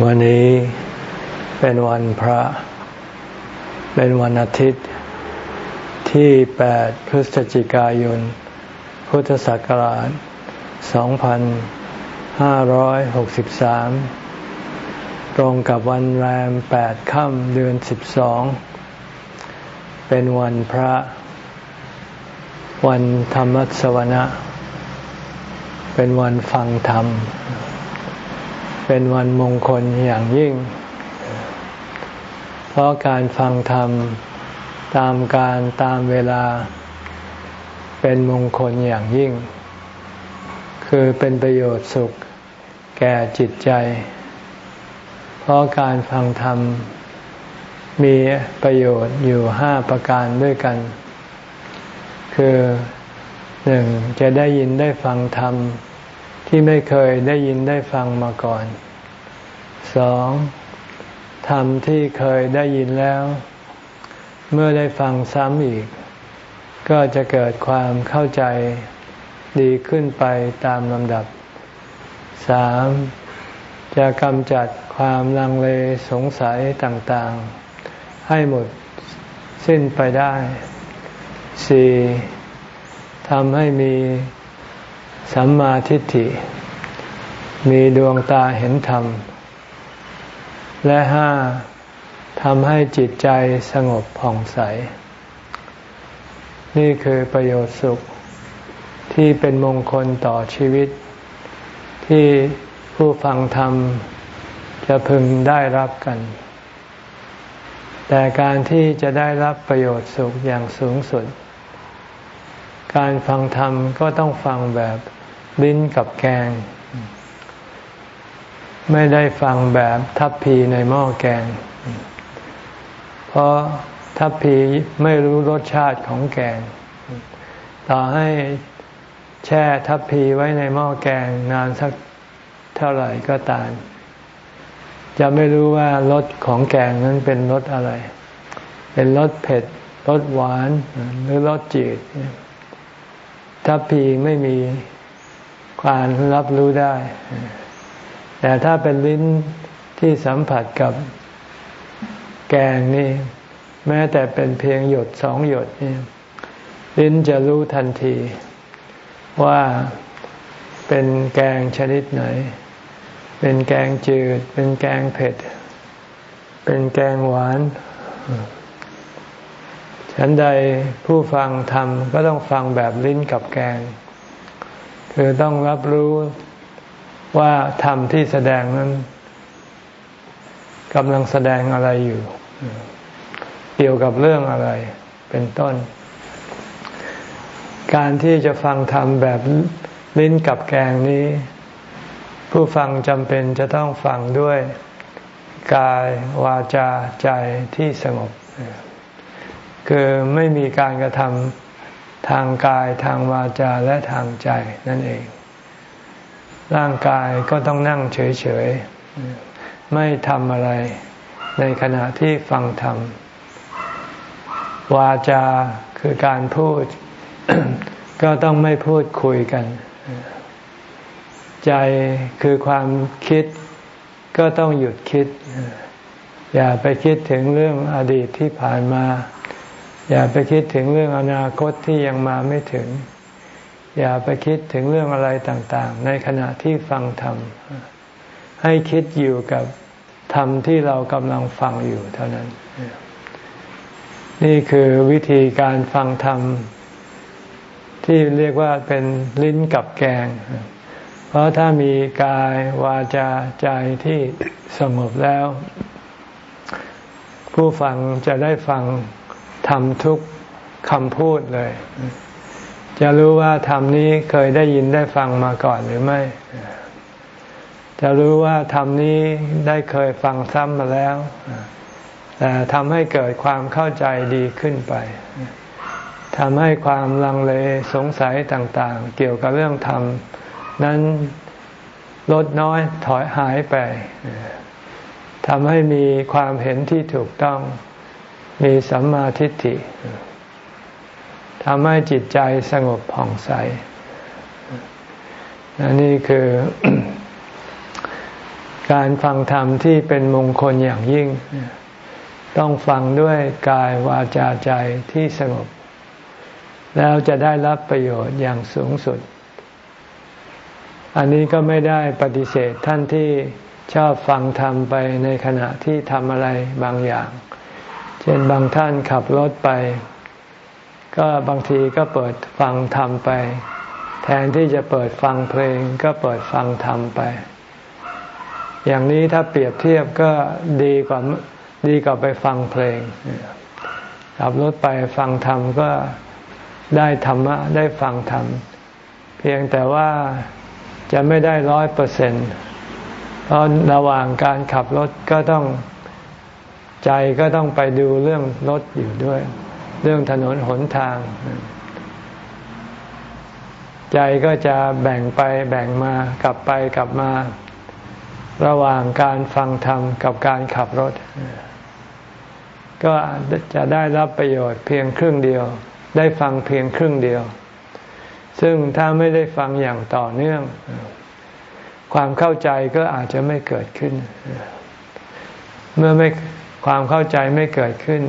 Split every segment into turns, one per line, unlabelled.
วันนี้เป็นวันพระ เป็นวันอาทิตย์ที่ 8 พฤศจิกายน พุทธศักราช 2563 ตรงกับวันแรม 8 ค่ำเดือน 12 เป็นวันพระ วันธรรมสวนะ เป็นวันฟังธรรม เป็นวันมงคลอย่างยิ่ง เพราะการฟังธรรมตามการตามเวลา เป็นมงคลอย่างยิ่ง คือเป็นประโยชน์สุขแก่จิตใจ เพราะการฟังธรรมมีประโยชน์อยู่ห้าประการด้วยกัน คือหนึ่งจะได้ยินได้ฟังธรรม ที่ไม่เคยได้ยินได้ฟังมาก่อนสองธรรมที่เคยได้ยินแล้ว เมื่อได้ฟังซ้ำอีก ก็จะเกิดความเข้าใจดีขึ้นไปตามลำดับสามจะกำจัดความลังเลสงสัยต่างๆ ให้หมดสิ้นไปได้สี่ทำให้มี สัมมาทิฏฐิ มีดวงตาเห็นธรรม และห้าทำให้จิตใจสงบผ่องใส นี่คือประโยชน์สุขที่เป็นมงคลต่อชีวิต ที่ผู้ฟังธรรมจะพึงได้รับกัน แต่การที่จะได้รับประโยชน์สุขอย่างสูงสุด การฟังธรรมก็ต้องฟังแบบ ลิ้นกับแกง ไม่ได้ฟังแบบทัพพีในหม้อแกง เพราะทัพพีไม่รู้รสชาติของแกง ต่อให้แช่ทัพพีไว้ในหม้อแกงนานสักเท่าไหร่ก็ตามจะไม่รู้ว่ารสของแกงนั้นเป็นรสอะไร เป็นรสเผ็ดรสหวานหรือรสจืดทัพพีไม่มี ความรับรู้ได้ แต่ถ้าเป็นลิ้นที่สัมผัสกับแกงนี่ แม้แต่เป็นเพียงหยดสองหยดนี่ลิ้นจะรู้ทันที ว่าเป็นแกงชนิดไหน เป็นแกงจืด เป็นแกงเผ็ด เป็นแกงหวานฉันใดผู้ฟังทำก็ต้องฟังแบบลิ้นกับแกง คือต้องรับรู้ว่าธรรมที่แสดงนั้นกำลังแสดงอะไรอยู่ เกี่ยวกับเรื่องอะไร เป็นต้น การที่จะฟังธรรมแบบลิ้นกับแกงนี้ ผู้ฟังจำเป็นจะต้องฟังด้วย กายวาจาใจที่สงบ คือไม่มีการกระทำ ทางกายทางวาจาและทางใจนั่นเอง ร่างกายก็ต้องนั่งเฉยๆ ไม่ทำอะไร ในขณะที่ฟังธรรม วาจาคือการพูด ก็ต้องไม่พูดคุยกัน ใจคือความคิด ก็ต้องหยุดคิด อย่าไปคิดถึงเรื่องอดีตที่ผ่านมา อย่าไปคิดถึงเรื่องอนาคตที่ยังมาไม่ถึง อย่าไปคิดถึงเรื่องอะไรต่าง ๆ ในขณะที่ฟังธรรม ให้คิดอยู่กับธรรมที่เรากำลังฟังอยู่เท่านั้น นี่คือวิธีการฟังธรรม ที่เรียกว่าเป็นลิ้นกับแกง เพราะถ้ามีกายวาจาใจที่สงบแล้ว ผู้ฟังจะได้ฟัง ทำทุกคำพูดเลย จะรู้ว่าธรรมนี้เคยได้ยินได้ฟังมาก่อนหรือไม่ จะรู้ว่าธรรมนี้ได้เคยฟังซ้ำมาแล้วแต่ทำให้เกิดความเข้าใจดีขึ้นไปทำให้ความลังเลสงสัยต่างๆ เกี่ยวกับเรื่องธรรม นั้นลดน้อยถอยหายไปทำให้มีความเห็นที่ถูกต้อง มีสัมมาทิฏฐิทำให้จิตใจสงบผ่องใสนนี่คือการฟังธรรมที่เป็นมงคลอย่างยิ่ง ต้องฟังด้วยกายวาจาใจที่สงบ แล้วจะได้รับประโยชน์อย่างสูงสุด อันนี้ก็ไม่ได้ปฏิเสธท่านที่ชอบฟังธรรมไปในขณะที่ทำอะไรบางอย่าง เช่นบางท่านขับรถไป ก็บางทีก็เปิดฟังธรรมไป แทนที่จะเปิดฟังเพลง ก็เปิดฟังธรรมไป อย่างนี้ถ้าเปรียบเทียบก็ดีกว่าดีกว่าไปฟังเพลง ขับรถไปฟังธรรมก็ได้ธรรมะได้ฟังธรรม เพียงแต่ว่าจะไม่ได้ร้อยเปอร์เซ็นต์เพราะระหว่างการขับรถก็ต้อง ใจก็ต้องไปดูเรื่องรถอยู่ด้วย เรื่องถนนหนทาง ใจก็จะแบ่งไปแบ่งมากลับไปกลับมา ระหว่างการฟังธรรมกับการขับรถ ก็จะได้รับประโยชน์เพียงครึ่งเดียว ได้ฟังเพียงครึ่งเดียว ซึ่งถ้าไม่ได้ฟังอย่างต่อเนื่อง ความเข้าใจก็อาจจะไม่เกิดขึ้น เมื่อไม่ ความเข้าใจไม่เกิดขึ้น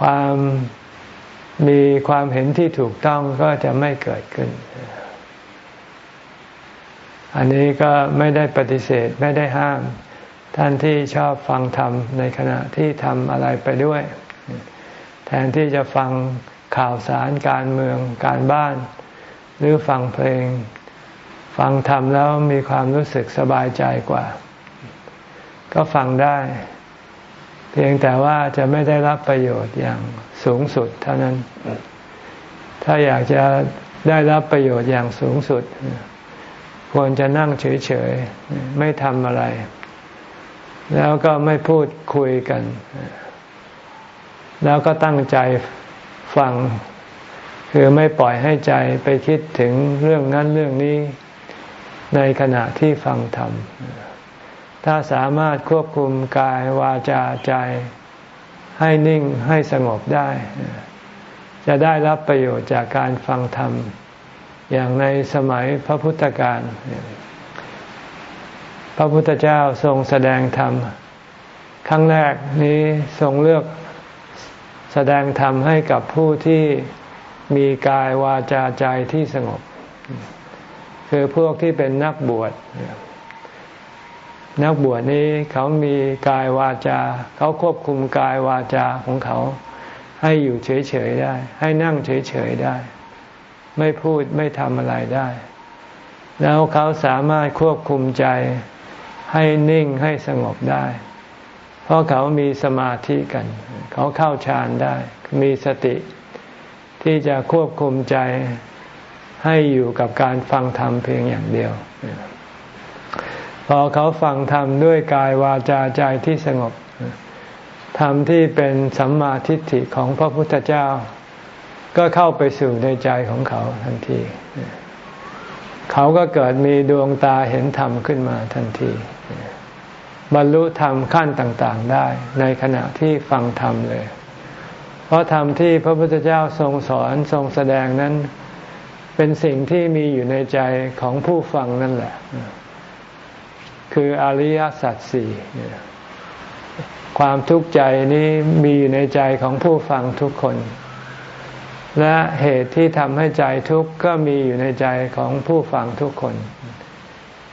ความมีความเห็นที่ถูกต้องก็จะไม่เกิดขึ้น อันนี้ก็ไม่ได้ปฏิเสธไม่ได้ห้าม ท่านที่ชอบฟังธรรมในขณะที่ทำอะไรไปด้วย แทนที่จะฟังข่าวสารการเมืองการบ้าน หรือฟังเพลง ฟังธรรมแล้วมีความรู้สึกสบายใจกว่า ก็ฟังได้ เพียงแต่ว่าจะไม่ได้รับประโยชน์อย่างสูงสุดเท่านั้น ถ้าอยากจะได้รับประโยชน์อย่างสูงสุด ควรจะนั่งเฉยๆ ไม่ทำอะไร แล้วก็ไม่พูดคุยกัน แล้วก็ตั้งใจฟัง คือไม่ปล่อยให้ใจไปคิดถึงเรื่องนั้นเรื่องนี้ในขณะที่ฟังธรรม ถ้าสามารถควบคุมกายวาจาใจให้นิ่งให้สงบได้ จะได้รับประโยชน์จากการฟังธรรม อย่างในสมัยพระพุทธการ พระพุทธเจ้าทรงแสดงธรรม ครั้งแรกนี้ทรงเลือกแสดงธรรมให้กับผู้ที่มีกายวาจาใจที่สงบ คือพวกที่เป็นนักบวช นักบวชนี้เขามีกายวาจา เขาควบคุมกายวาจาของเขา ให้อยู่เฉยๆได้ ให้นั่งเฉยๆได้ ไม่พูดไม่ทำอะไรได้ แล้วเขาสามารถควบคุมใจให้นิ่งให้สงบได้ เพราะเขามีสมาธิกัน เขาเข้าฌานได้ มีสติ ที่จะควบคุมใจให้อยู่กับการฟังธรรมเพียงอย่างเดียว อเขาฟังธรรมด้วยกายวาจาใจที่สงบธรรมที่เป็นสัมมาทิฏฐิของพระพุทธเจ้า ก็เข้าไปสู่ในใจของเขาทันที เขาก็เกิดมีดวงตาเห็นธรรมขึ้นมาทันที บรรลุธรรมขั้นต่างๆได้ ในขณะที่ฟังธรรมเลย เพราะธรรมที่พระพุทธเจ้าทรงสอนทรงแสดงนั้น เป็นสิ่งที่มีอยู่ในใจของผู้ฟังนั่นแหละ คืออริยสัจสี่ความทุกข์ใจนี้มีอยู่ในใจของผู้ฟังทุกคน และเหตุที่ทำให้ใจทุกข์ก็มีอยู่ในใจของผู้ฟังทุกคน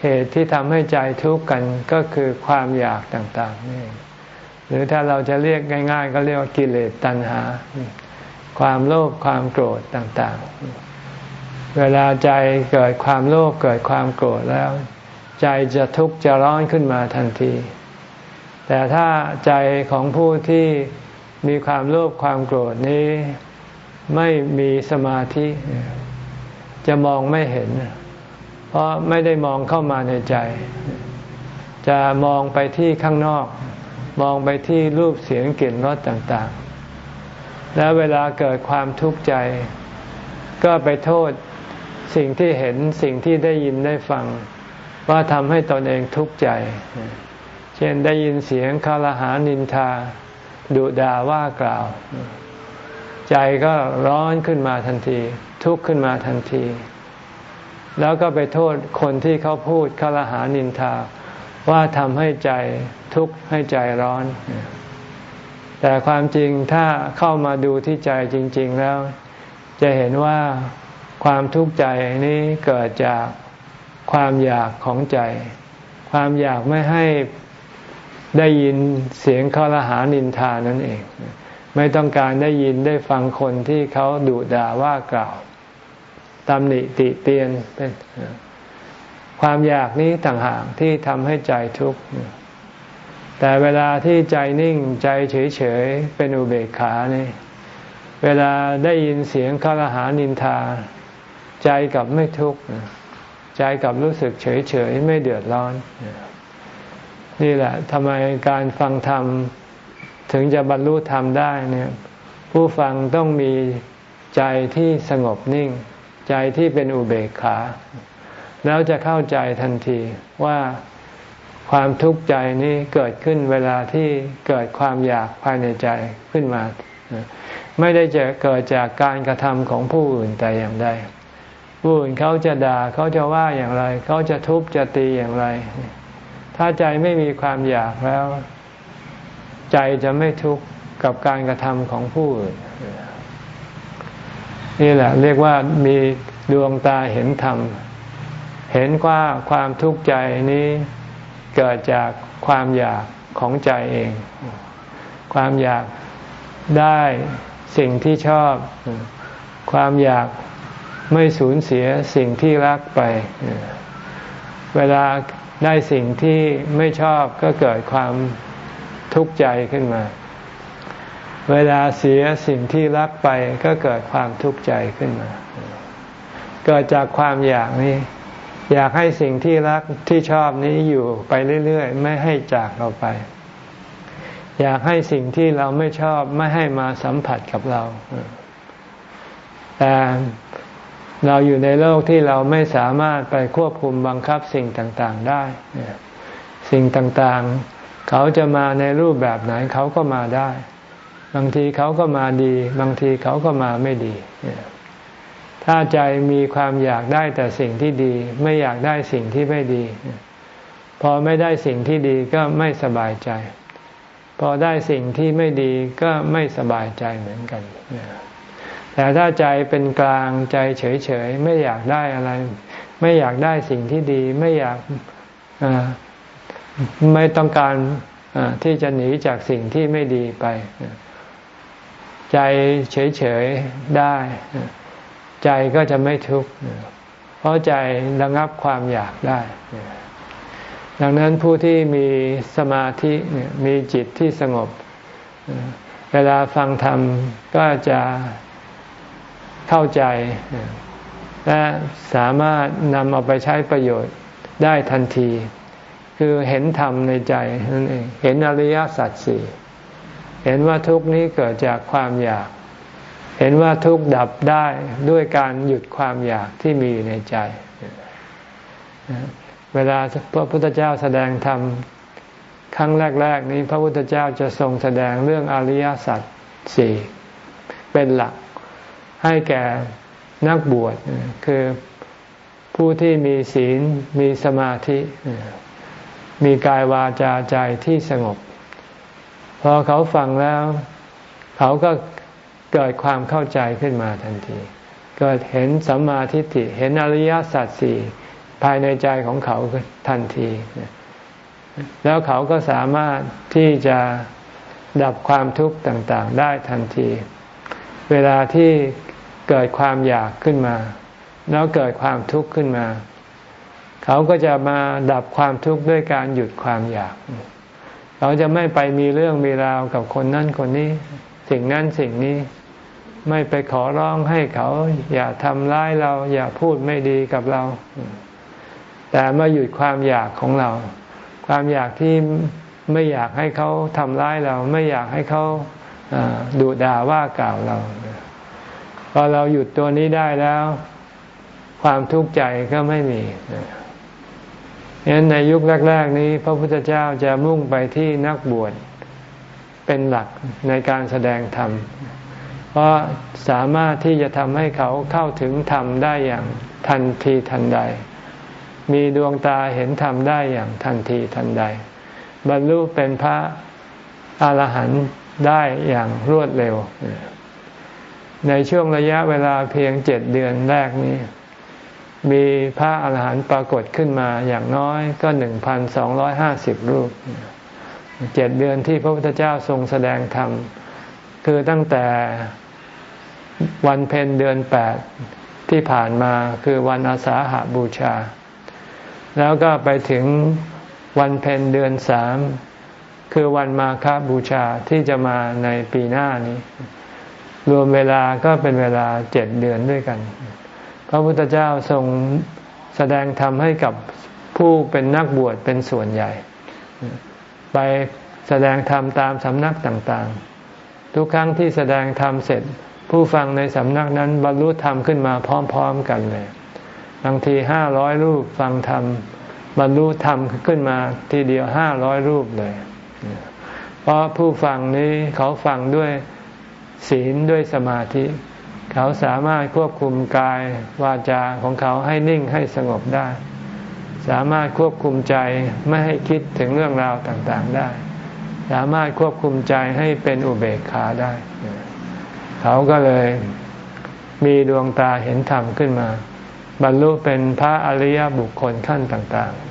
เหตุที่ทำให้ใจทุกข์กันก็คือความอยากต่างๆนี่หรือถ้าเราจะเรียกง่าย ๆ ก็เรียกว่ากิเลสตัณหา ความโลภความโกรธต่างๆ เวลาใจเกิดความโลภเกิดความโกรธแล้ว ใจจะทุกข์จะร้อนขึ้นมาทันที แต่ถ้าใจของผู้ที่มีความโลภความโกรธนี้ไม่มีสมาธิ จะมองไม่เห็น เพราะไม่ได้มองเข้ามาในใจ จะมองไปที่ข้างนอก มองไปที่รูปเสียงกลิ่นรสต่างๆ แล้วเวลาเกิดความทุกข์ใจ ก็ไปโทษสิ่งที่เห็นสิ่งที่ได้ยินได้ฟัง ว่าทำให้ตนเองทุกข์ใจ เช่นได้ยินเสียงคารหานินทาดุด่าว่ากล่าว ใจก็ร้อนขึ้นมาทันที ทุกข์ขึ้นมาทันที แล้วก็ไปโทษคนที่เขาพูดคารหานินทา ว่าทำให้ใจทุกข์ให้ใจร้อน แต่ความจริงถ้าเข้ามาดูที่ใจจริง ๆแล้ว จะเห็นว่าความทุกข์ใจนี้เกิดจาก ความอยากของใจ ความอยากไม่ให้ได้ยินเสียงข้อละหานินทานั่นเอง ไม่ต้องการได้ยินได้ฟังคนที่เขาดุด่าว่ากล่าวตำหนิติเตียนเป็นความอยากนี้ต่างหากที่ทำให้ใจทุกข์แต่เวลาที่ใจนิ่งใจเฉยๆเป็นอุเบกขานี่เวลาได้ยินเสียงข้อละหานินทา ใจกับไม่ทุกข์ ใจกับรู้สึกเฉยๆไม่เดือดร้อน นี่แหละทำไมการฟังธรรมถึงจะบรรลุธรรมได้เนี่ยผู้ฟังต้องมีใจที่สงบนิ่ง ใจที่เป็นอุเบกขา แล้วจะเข้าใจทันทีว่าความทุกข์ใจนี้เกิดขึ้นเวลาที่เกิดความอยากภายในใจขึ้นมา ไม่ได้จะเกิดจากการกระทำของผู้อื่นแต่อย่างใด ผู้อื่นเขาจะด่าเขาจะว่าอย่างไร เขาจะทุบจะตีอย่างไร ถ้าใจไม่มีความอยากแล้ว ใจจะไม่ทุกข์กับการกระทำของผู้อื่นนี่แหละ เรียกว่ามีดวงตาเห็นธรรม เห็นว่าความทุกข์ใจนี้เกิดจากความอยากของใจเอง ความอยากได้สิ่งที่ชอบ ความอยาก ไม่สูญเสียสิ่งที่รักไป เวลาได้สิ่งที่ไม่ชอบก็เกิดความทุกข์ใจขึ้นมา เวลาเสียสิ่งที่รักไปก็เกิดความทุกข์ใจขึ้นมา เกิดจากความอยากนี้ อยากให้สิ่งที่รักที่ชอบนี้อยู่ไปเรื่อยๆ ไม่ให้จากเราไป อยากให้สิ่งที่เราไม่ชอบไม่ให้มาสัมผัสกับเรา แต่ เราอยู่ในโลกที่เราไม่สามารถไปควบคุมบังคับสิ่งต่างๆได้ สิ่งต่างๆ เขาจะมาในรูปแบบไหนเขาก็มาได้ บางทีเขาก็มาดี บางทีเขาก็มาไม่ดี ถ้าใจมีความอยากได้แต่สิ่งที่ดี ไม่อยากได้สิ่งที่ไม่ดี พอไม่ได้สิ่งที่ดีก็ไม่สบายใจ พอได้สิ่งที่ไม่ดีก็ไม่สบายใจเหมือนกัน แต่ถ้าใจเป็นกลางใจเฉยๆไม่อยากได้อะไร ไม่อยากได้สิ่งที่ดี ไม่อยากไม่ต้องการที่จะหนีจากสิ่งที่ไม่ดีไป ใจเฉยๆได้ ใจก็จะไม่ทุกข์เพราะใจระงับความอยากได้ ดังนั้นผู้ที่มีสมาธิมีจิตที่สงบ เวลาฟังธรรมก็จะ เข้าใจ และสามารถนำเอาไปใช้ประโยชน์ได้ทันที คือเห็นธรรมในใจนั่นเองเห็นอริยสัจสี่เห็นว่าทุกนี้เกิดจากความอยาก เห็นว่าทุกดับได้ด้วยการหยุดความอยากที่มีอยู่ในใจ เวลาพระพุทธเจ้าแสดงธรรมครั้งแรก ๆ นี้พระพุทธเจ้าจะทรงแสดงเรื่องอริยสัจสี่เป็นหลัก ให้แก่นักบวชคือผู้ที่มีศีลมีสมาธิ มีกายวาจาใจที่สงบ พอเขาฟังแล้ว เขาก็เกิดความเข้าใจขึ้นมาทันที เกิดเห็นสัมมาทิฏฐิเห็นอริยสัจสี่ภายในใจของเขาทันที แล้วเขาก็สามารถที่จะดับความทุกข์ต่าง ๆ ได้ทันที เวลาที่ เกิดความอยากขึ้นมา แล้วเกิดความทุกข์ขึ้นมา เขาก็จะมาดับความทุกข์ด้วยการหยุดความอยากเขาจะไม่ไปมีเรื่องมีราวกับคนนั้นคนนี้ สิ่งนั้นสิ่งนี้ ไม่ไปขอร้องให้เขา อย่าทำร้ายเรา อย่าพูดไม่ดีกับเรา แต่มาหยุดความอยากของเรา ความอยากที่ไม่อยากให้เขาทำร้ายเรา ไม่อยากให้เขาดุด่าว่ากล่าวเรา พอเราหยุดตัวนี้ได้แล้ว ความทุกข์ใจก็ไม่มีฉะนั้นในยุคแรก ๆ นี้ พระพุทธเจ้าจะมุ่งไปที่นักบวชเป็นหลักในการแสดงธรรม เพราะสามารถที่จะทำให้เขาเข้าถึงธรรมได้อย่างทันทีทันใด มีดวงตาเห็นธรรมได้อย่างทันทีทันใด บรรลุเป็นพระอรหันต์ได้อย่างรวดเร็ว ในช่วงระยะเวลาเพียงเจ็ดเดือนแรกนี้ มีพระอาหารหันต์ปรากฏขึ้นมาอย่างน้อยก็หนึ่งพันสองร้อยห้าสิบรูปเจ็ดเดือนที่พระพุทธเจ้าทรงแสดงธรรมคือตั้งแต่วันเพ็ญเดือนแปดที่ผ่านมาคือวันอาสาหาบูชา แล้วก็ไปถึงวันเพ็ญเดือนสามคือวันมาฆบูชาที่จะมาในปีหน้านี้ รวมเวลาก็เป็นเวลาเจ็ดเดือนด้วยกัน พระพุทธเจ้าทรงแสดงธรรมให้กับผู้เป็นนักบวชเป็นส่วนใหญ่ ไปแสดงธรรมตามสำนักต่างๆ ทุกครั้งที่แสดงธรรมเสร็จ ผู้ฟังในสำนักนั้นบรรลุธรรมขึ้นมาพร้อมๆกันเลยบางทีห้าร้อยรูปฟังธรรมบรรลุธรรมขึ้นมาทีเดียวห้าร้อยรูปเลย เพราะผู้ฟังนี้เขาฟังด้วย ศีลด้วยสมาธิ เขาสามารถควบคุมกายวาจาของเขาให้นิ่งให้สงบได้ สามารถควบคุมใจไม่ให้คิดถึงเรื่องราวต่างๆได้ สามารถควบคุมใจให้เป็นอุเบกขาได้ เขาก็เลยมีดวงตาเห็นธรรมขึ้นมา บรรลุเป็นพระอริยบุคคลขั้นต่าง ๆ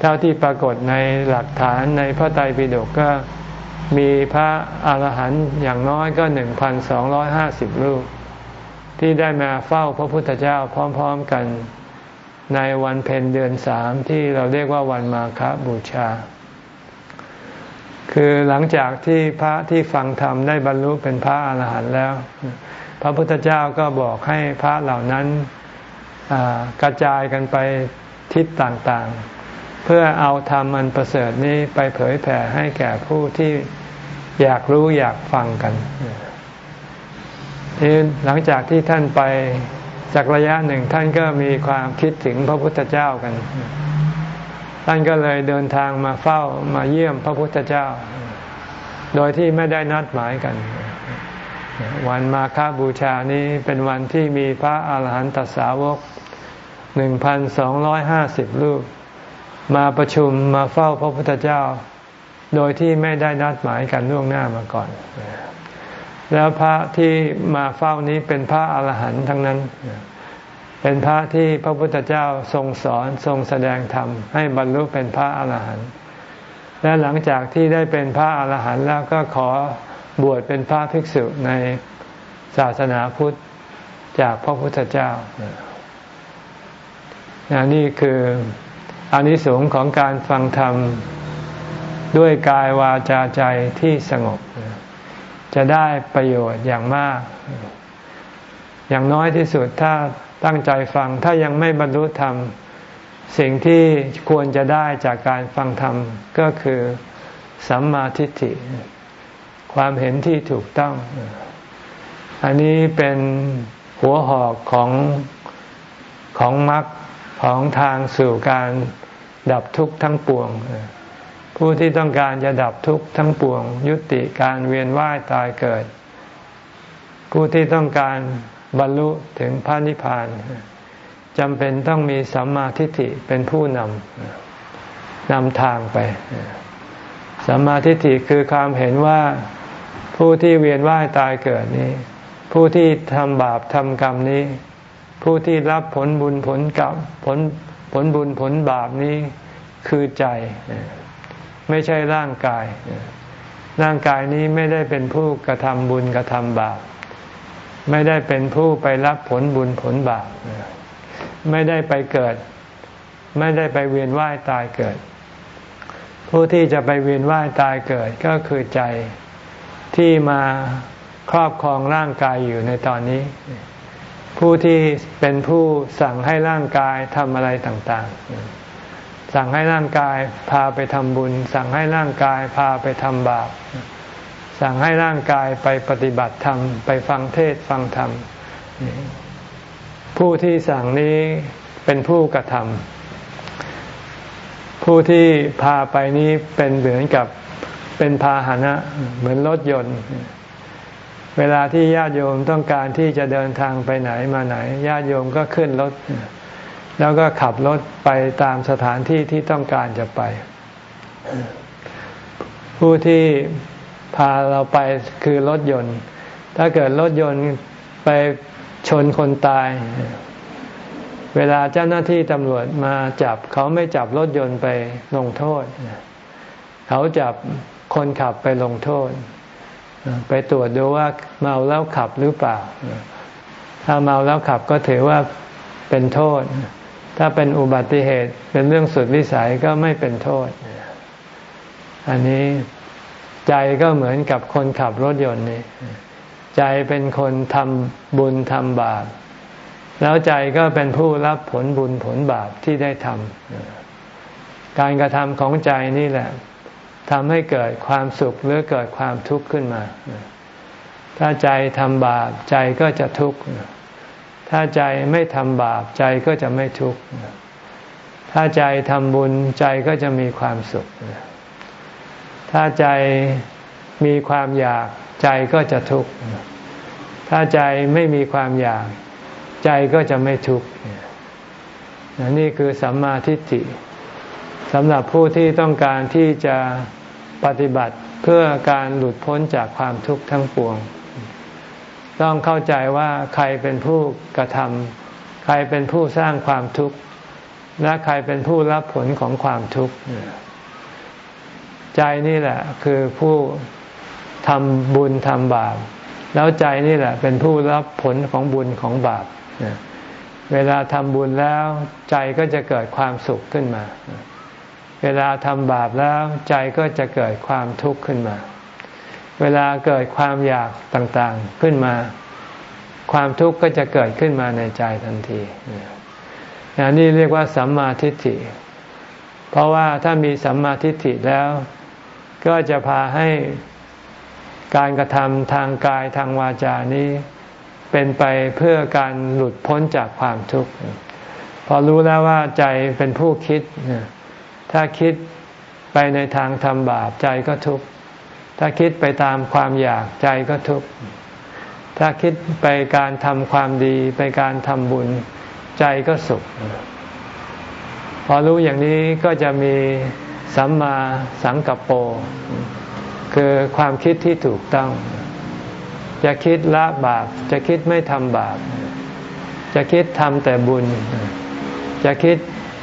เท่าที่ปรากฏในหลักฐานในพระไตรปิฎกก็ มีพระอาหารหันต์อย่างน้อยก็หนึ่งพันสองร้อยห้าสิบรูป ที่ได้มาเฝ้าพระพุทธเจ้าพร้อม ๆกันในวันเพ็ญเดือนสามที่เราเรียกว่าวันมาฆบูชา คือหลังจากที่พระที่ฟังธรรมได้บรรลุเป็นพระอาหารหันต์แล้ว พระพุทธเจ้าก็บอกให้พระเหล่านั้นกระจายกันไปทิศต่างๆ เพื่อเอาธรรมอันประเสริฐนี้ไปเผยแผ่ให้แก่ผู้ที่ อยากรู้อยากฟังกันทีหลังจากที่ท่านไปสักระยะหนึ่งท่านก็มีความคิดถึงพระพุทธเจ้ากัน ท่านก็เลยเดินทางมาเฝ้ามาเยี่ยมพระพุทธเจ้า โดยที่ไม่ได้นัดหมายกัน วันมาฆบูชานี้เป็นวันที่มีพระอาหารหันตสาวกหนึ่งพันสองร้อยห้าสิบรูป มาประชุมมาเฝ้าพระพุทธเจ้า โดยที่ไม่ได้นัดหมายกันล่วงหน้ามาก่อน แล้วพระที่มาเฝ้านี้เป็นพระอาหารหันต์ทั้งนั้น เป็นพระที่พระพุทธเจ้าทรงสอนทรงแสดงธรรมให้บรรลุเป็นพระอาหารหันต์และหลังจากที่ได้เป็นพระอาหารหันต์แล้วก็ขอบวชเป็นพระภิกษุในศาสนาพุทธจากพระพุทธเจ้า นี่คืออานิสงส์ของการฟังธรรม ด้วยกายวาจาใจที่สงบ จะได้ประโยชน์อย่างมาก อย่างน้อยที่สุดถ้าตั้งใจฟังถ้ายังไม่บรรลุธรรม สิ่งที่ควรจะได้จากการฟังธรรม ก็คือสัมมาทิฏฐิ ความเห็นที่ถูกต้อง อันนี้เป็นหัวหอกของของมรรคของทางสู่การดับทุกข์ทั้งปวง ผู้ที่ต้องการจะดับทุกข์ทั้งปวง ยุติการเวียนว่ายตายเกิด ผู้ที่ต้องการบรรลุถึงพระนิพพานจำเป็นต้องมีสัมมาทิฏฐิเป็นผู้นำนำทางไปสัมมาทิฏฐิคือความเห็นว่าผู้ที่เวียนว่ายตายเกิดนี้ ผู้ที่ทำบาปทำกรรมนี้ ผู้ที่รับผลบุญผลกรรมผลผลบุญผลบาปนี้คือใจ ไม่ใช่ร่างกาย ร่างกายนี้ไม่ได้เป็นผู้กระทำบุญกระทำบาป ไม่ได้เป็นผู้ไปรับผลบุญผลบาป ไม่ได้ไปเกิด ไม่ได้ไปเวียนว่ายตายเกิด ผู้ที่จะไปเวียนว่ายตายเกิดก็คือใจที่มาครอบครองร่างกายอยู่ในตอนนี้ ผู้ที่เป็นผู้สั่งให้ร่างกายทำอะไรต่าง ๆ สั่งให้ร่างกายพาไปทำบุญ สั่งให้ร่างกายพาไปทำบาป สั่งให้ร่างกายไปปฏิบัติธรรม ไปฟังเทศฟังธรรม ผู้ที่สั่งนี้เป็นผู้กระทำผู้ที่พาไปนี้เป็นเหมือนกับเป็นพาหนะ เหมือนรถยนต์ เวลาที่ญาติโยมต้องการที่จะเดินทางไปไหนมาไหนญาติโยมก็ขึ้นรถ แล้วก็ขับรถไปตามสถานที่ที่ต้องการจะไป ผู้ที่พาเราไปคือรถยนต์ ถ้าเกิดรถยนต์ไปชนคนตาย เวลาเจ้าหน้าที่ตำรวจมาจับ เขาไม่จับรถยนต์ไปลงโทษ เขาจับคนขับไปลงโทษ ไปตรวจดูว่าเมาแล้วขับหรือเปล่า ถ้าเมาแล้วขับก็ถือว่าเป็นโทษ ถ้าเป็นอุบัติเหตุเป็นเรื่องสุดวิสัยก็ไม่เป็นโทษ อันนี้ใจก็เหมือนกับคนขับรถยนต์นี่ใจเป็นคนทำบุญทำบาป แล้วใจก็เป็นผู้รับผลบุญผลบาปที่ได้ทำการกระทำของใจนี่แหละทำให้เกิดความสุขหรือเกิดความทุกข์ขึ้นมา ถ้าใจทำบาปใจก็จะทุกข์ ถ้าใจไม่ทำบาปใจก็จะไม่ทุกข์ ถ้าใจทำบุญใจก็จะมีความสุข ถ้าใจมีความอยากใจก็จะทุกข์ ถ้าใจไม่มีความอยาก ใจก็จะไม่ทุกข์นี่คือสัมมาทิฏฐิสำหรับผู้ที่ต้องการที่จะปฏิบัติเพื่อการหลุดพ้นจากความทุกข์ทั้งปวง ต้องเข้าใจว่าใครเป็นผู้กระทำใครเป็นผู้สร้างความทุกข์และใครเป็นผู้รับผลของความทุกข์ใจนี่แหละคือผู้ทำบุญทำบาป แล้วใจนี่แหละเป็นผู้รับผลของบุญของบาปเวลาทำบุญแล้วใจก็จะเกิดความสุขขึ้นมา เวลาทำบาปแล้วใจก็จะเกิดความทุกข์ขึ้นมา เวลาเกิดความอยากต่างๆขึ้นมา ความทุกข์ก็จะเกิดขึ้นมาในใจทันทีอันนี้เรียกว่าสัมมาทิฏฐิ เพราะว่าถ้ามีสัมมาทิฏฐิแล้ว ก็จะพาให้การกระทำทางกายทางวาจานี้เป็นไปเพื่อการหลุดพ้นจากความทุกข์ พอรู้แล้วว่าใจเป็นผู้คิด ถ้าคิดไปในทางทำบาปใจก็ทุกข์ ถ้าคิดไปตามความอยากใจก็ทุกข์ ถ้าคิดไปการทำความดีไปการทำบุญใจก็สุข พอรู้อย่างนี้ก็จะมีสัมมาสังกัปโป คือความคิดที่ถูกต้อง จะคิดละบาป จะคิดไม่ทำบาป จะคิดทำแต่บุญ จะคิด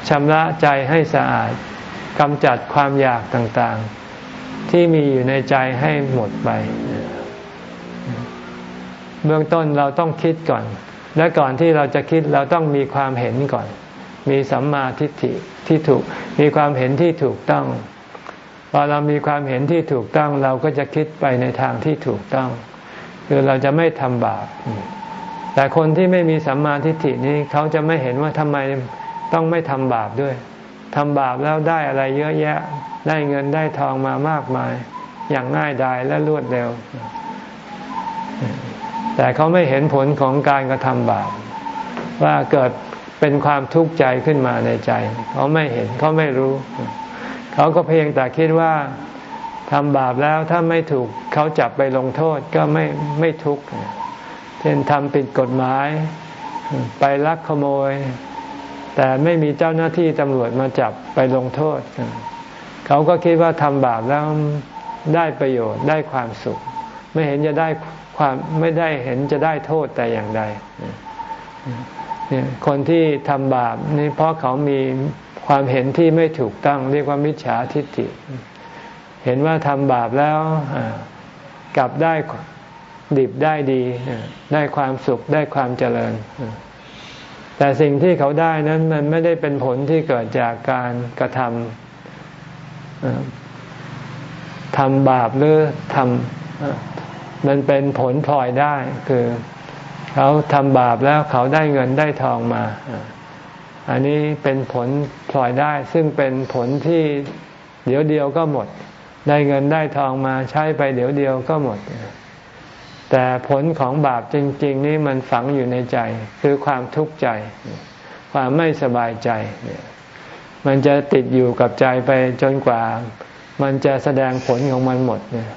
ชำระใจให้สะอาดกำจัดความอยากต่างๆ ที่มีอยู่ในใจให้หมดไป เบื้องต้นเราต้องคิดก่อน และก่อนที่เราจะคิดเราต้องมีความเห็นก่อน มีสัมมาทิฏฐิที่ถูก มีความเห็นที่ถูกต้องพอเรามีความเห็นที่ถูกต้อง เราก็จะคิดไปในทางที่ถูกต้อง คือเราจะไม่ทำบาปแต่คนที่ไม่มีสัมมาทิฏฐินี้เขาจะไม่เห็นว่าทำไมต้องไม่ทำบาปด้วยทำบาปแล้วได้อะไรเยอะแยะ ได้เงินได้ทองมามากมาย อย่างง่ายดายและรวดเร็ว แต่เขาไม่เห็นผลของการกระทำบาปว่าเกิดเป็นความทุกข์ใจขึ้นมาในใจ เขาไม่เห็นเขาไม่รู้ เขาก็เพียงแต่คิดว่าทำบาปแล้วถ้าไม่ถูกเขาจับไปลงโทษก็ไม่ไม่ทุกข์เช่นทำผิดกฎหมาย ไปลักขโมย แต่ไม่มีเจ้าหน้าที่ตำรวจมาจับไปลงโทษ เขาก็คิดว่าทำบาปแล้วได้ประโยชน์ได้ความสุข ไม่เห็นจะได้ความไม่ได้เห็นจะได้โทษแต่อย่างใดคนที่ทำบาปนี่เพราะเขามีความเห็นที่ไม่ถูกต้อง เรียกว่ามิจฉาทิฏฐิ เห็นว่าทำบาปแล้วกลับได้ดิบได้ดี ได้ความสุขได้ความเจริญ แต่สิ่งที่เขาได้นั้นมันไม่ได้เป็นผลที่เกิดจากการกระทำ ทำบาปหรือทำมันเป็นผลพลอยได้คือเขาทำบาปแล้วเขาได้เงินได้ทองมา อันนี้เป็นผลพลอยได้ ซึ่งเป็นผลที่เดี๋ยวเดียวก็หมด ได้เงินได้ทองมาใช้ไปเดี๋ยวเดียวก็หมด แต่ผลของบาปจริง ๆ นี่มันฝังอยู่ในใจ คือความทุกข์ใจ ความไม่สบายใจ มันจะติดอยู่กับใจไปจนกว่า มันจะแสดงผลของมันหมดเนี่ย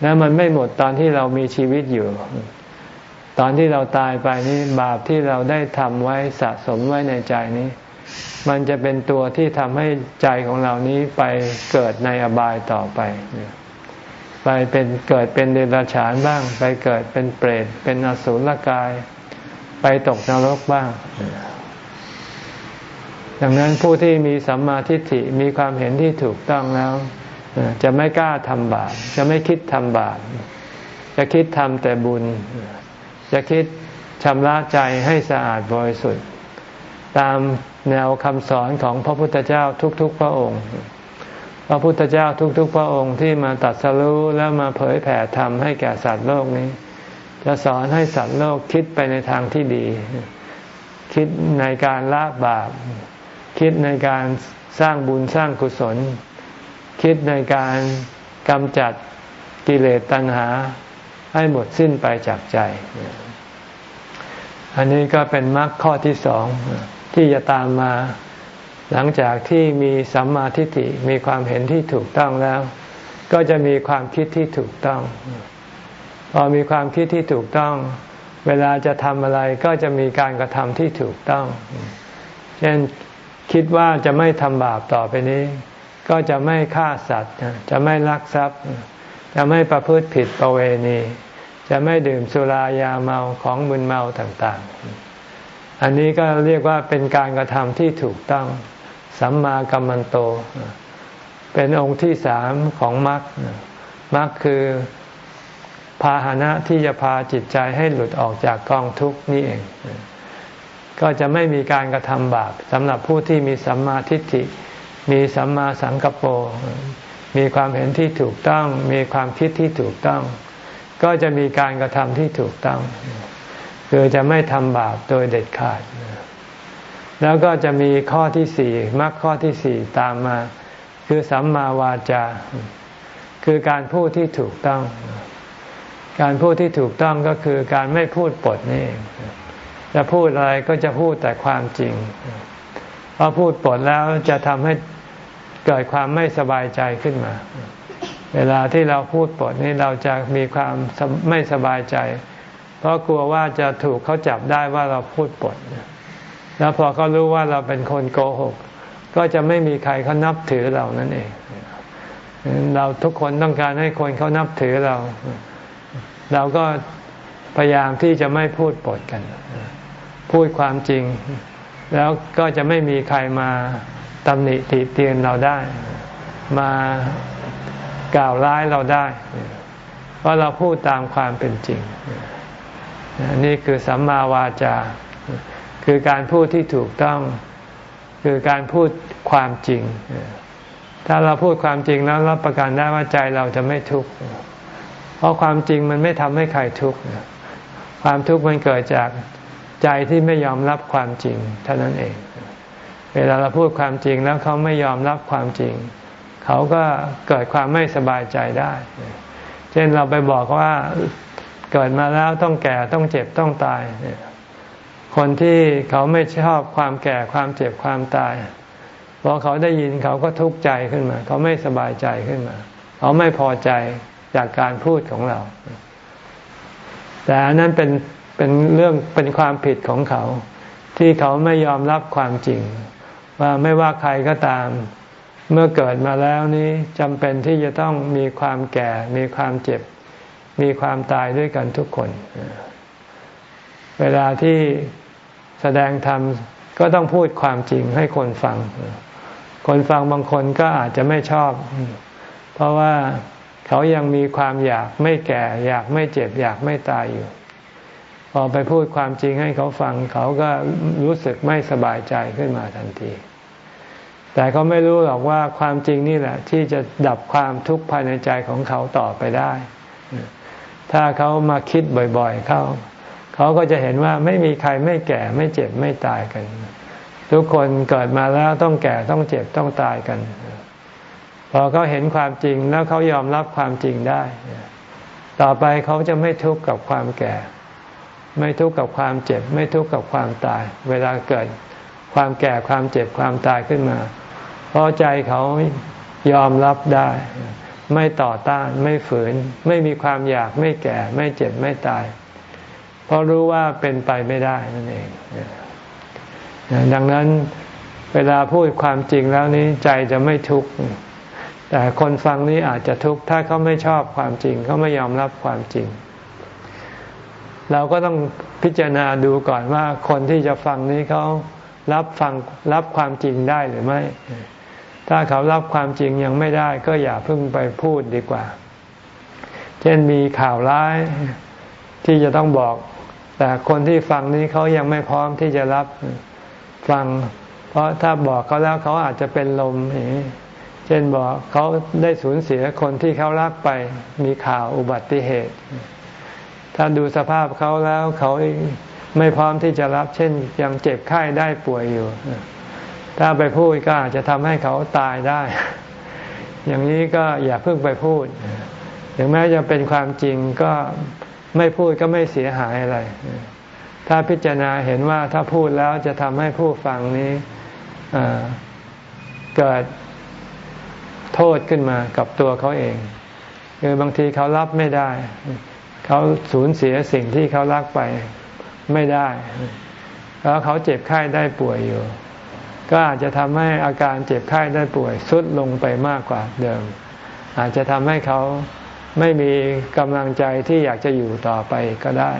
แล้วมันไม่หมดตอนที่เรามีชีวิตอยู่ ตอนที่เราตายไปนี้บาปที่เราได้ทำไว้สะสมไว้ในใจนี้ มันจะเป็นตัวที่ทำให้ใจของเรานี้ไปเกิดในอบายต่อไป ไปเป็นเกิดเป็นเดรัจฉานบ้าง ไปเกิดเป็นเปรต เป็นอสุรกาย ไปตกนรกบ้าง ดังนั้นผู้ที่มีสัมมาทิฏฐิมีความเห็นที่ถูกต้องแล้ว จะไม่กล้าทำบาปจะไม่คิดทำบาปจะคิดทำแต่บุญ จะคิดชำระใจให้สะอาดบริสุทธิ์ตามแนวคำสอนของพระพุทธเจ้าทุก ๆ พระองค์ พระพุทธเจ้าทุก ๆ พระองค์ที่มาตัดสรู้แล้วมาเผยแผ่ธรรมให้แก่สัตว์โลกนี้ จะสอนให้สัตว์โลกคิดไปในทางที่ดี คิดในการละบาป คิดในการสร้างบุญสร้างกุศล คิดในการกำจัดกิเลสตัณหาให้หมดสิ้นไปจากใจ อันนี้ก็เป็นมรรคข้อที่สองที่จะตามมา หลังจากที่มีสัมมาทิฏฐิมีความเห็นที่ถูกต้องแล้ว ก็จะมีความคิดที่ถูกต้อง พอมีความคิดที่ถูกต้อง เวลาจะทำอะไรก็จะมีการกระทำที่ถูกต้อง เช่น คิดว่าจะไม่ทำบาปต่อไปนี้ ก็จะไม่ฆ่าสัตว์ จะไม่ลักทรัพย์ จะไม่ประพฤติผิดประเวณี จะไม่ดื่มสุรายาเมาของมึนเมาต่างๆ อันนี้ก็เรียกว่าเป็นการกระทำที่ถูกต้องสัมมากัมมันโต เป็นองค์ที่สามของมรรคมรรคคือพาหนะที่จะพาจิตใจให้หลุดออกจากกองทุกข์นี่เอง ก็จะไม่มีการกระทำบาปสำหรับผู้ที่มีสัมมาทิฏฐิ มีสัมมาสังกปรมีความเห็นที่ถูกต้อง มีความคิดที่ถูกต้อง ก็จะมีการกระทำที่ถูกต้อง คือจะไม่ทำบาปโดยเด็ดขาด แล้วก็จะมีข้อที่สี่มรรคข้อที่สี่ตามมา คือสัมมาวาจา คือการพูดที่ถูกต้อง การพูดที่ถูกต้องก็คือการไม่พูดปดนี่เอง จะพูดอะไรก็จะพูดแต่ความจริงพอพูดปดแล้วจะทำให้เกิดความไม่สบายใจขึ้นมา เวลาที่เราพูดปดนี้เราจะมีความไม่สบายใจ เพราะกลัวว่าจะถูกเขาจับได้ว่าเราพูดปด แล้วพอเขารู้ว่าเราเป็นคนโกหก ก็จะไม่มีใครเขานับถือเรานั่นเอง เราทุกคนต้องการให้คนเขานับถือเรา เราก็พยายามที่จะไม่พูดปดกัน พูดความจริง แล้วก็จะไม่มีใครมาตำหนิติเตียนเราได้ มากล่าวร้ายเราได้เพราะเราพูดตามความเป็นจริง นี่คือสัมมาวาจา คือการพูดที่ถูกต้อง คือการพูดความจริง ถ้าเราพูดความจริงแล้วรับประกันได้ว่าใจเราจะไม่ทุกข์ เพราะความจริงมันไม่ทำให้ใครทุกข์ ความทุกข์มันเกิดจาก ใจที่ไม่ยอมรับความจริงเท่านั้นเอง เวลาเราพูดความจริงแล้วเขาไม่ยอมรับความจริง เขาก็เกิดความไม่สบายใจได้ เช่นเราไปบอกว่าเกิดมาแล้วต้องแก่ต้องเจ็บต้องตาย คนที่เขาไม่ชอบความแก่ความเจ็บความตายพอเขาได้ยินเขาก็ทุกข์ใจขึ้นมา เขาไม่สบายใจขึ้นมา เขาไม่พอใจจากการพูดของเรา แต่อันนั้นเป็น เป็นเรื่องเป็นความผิดของเขา ที่เขาไม่ยอมรับความจริง ว่าไม่ว่าใครก็ตาม เมื่อเกิดมาแล้วนี้จำเป็นที่จะต้องมีความแก่ มีความเจ็บ มีความตายด้วยกันทุกคน เวลาที่แสดงธรรมก็ต้องพูดความจริงให้คนฟัง คนฟังบางคนก็อาจจะไม่ชอบ เพราะว่าเขายังมีความอยากไม่แก่ อยากไม่เจ็บ อยากไม่ตายอยู่ พอไปพูดความจริงให้เขาฟัง เขาก็รู้สึกไม่สบายใจขึ้นมาทันที แต่เขาไม่รู้หรอกว่าความจริงนี่แหละ ที่จะดับความทุกข์ภายในใจของเขาต่อไปได้ ถ้าเขามาคิดบ่อยๆ เขาเขาก็จะเห็นว่าไม่มีใครไม่แก่ไม่เจ็บไม่ตายกัน ทุกคนเกิดมาแล้วต้องแก่ต้องเจ็บต้องตายกัน พอเขาเห็นความจริงแล้วเขายอมรับความจริงได้ ต่อไปเขาจะไม่ทุกข์กับความแก่ ไม่ทุกข์กับความเจ็บ ไม่ทุกข์กับความตาย เวลาเกิดความแก่ความเจ็บความตายขึ้นมา เพราะใจเขายอมรับได้ ไม่ต่อต้านไม่ฝืน ไม่มีความอยากไม่แก่ ไม่เจ็บไม่ตาย เพราะรู้ว่าเป็นไปไม่ได้นั่นเอง ดังนั้นเวลาพูดความจริงแล้วนี้ใจจะไม่ทุกข์แต่คนฟังนี้อาจจะทุกข์ถ้าเขาไม่ชอบความจริงเขาไม่ยอมรับความจริง เราก็ต้องพิจารณาดูก่อนว่าคนที่จะฟังนี้เขารับฟังรับความจริงได้หรือไม่ ถ้าเขารับความจริงยังไม่ได้ ก็อย่าเพิ่งไปพูดดีกว่า เช่นมีข่าวร้ายที่จะต้องบอก แต่คนที่ฟังนี้เขายังไม่พร้อมที่จะรับฟัง เพราะถ้าบอกเขาแล้วเขาอาจจะเป็นลมเช่นบอกเขาได้สูญเสียคนที่เขารักไป มีข่าวอุบัติเหตุ ถ้าดูสภาพเขาแล้วเขาไม่พร้อมที่จะรับเช่นยังเจ็บไข้ได้ป่วยอยู่ ถ้าไปพูดก็อาจจะทำให้เขาตายได้ อย่างนี้ก็อย่าเพิ่งไปพูด ถึงแม้จะเป็นความจริงก็ไม่พูดก็ไม่เสียหายอะไร ถ้าพิจารณาเห็นว่าถ้าพูดแล้วจะทำให้ผู้ฟังนี้เกิดโทษขึ้นมากับตัวเขาเองคือบางทีเขารับไม่ได้ เขาสูญเสียสิ่งที่เขารักไปไม่ได้ แล้วเขาเจ็บไข้ได้ป่วยอยู่ ก็อาจจะทำให้อาการเจ็บไข้ได้ป่วยสุดลงไปมากกว่าเดิม อาจจะทำให้เขาไม่มีกำลังใจที่อยากจะอยู่ต่อไปก็ได้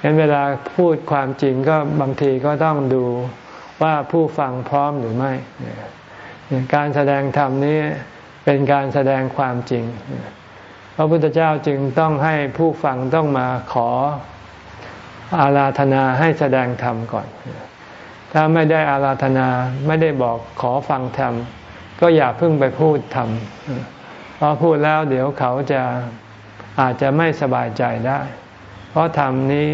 เห็นเวลาพูดความจริงก็บางทีก็ต้องดูว่าผู้ฟังพร้อมหรือไม่ การแสดงธรรมนี้เป็นการแสดงความจริง พระพุทธเจ้าจึงต้องให้ผู้ฟังต้องมาขออาราธนาให้แสดงธรรมก่อน ถ้าไม่ได้อาราธนาไม่ได้บอกขอฟังธรรม ก็อย่าเพิ่งไปพูดธรรม เพราะพูดแล้วเดี๋ยวเขาจะอาจจะไม่สบายใจได้ เพราะธรรมนี้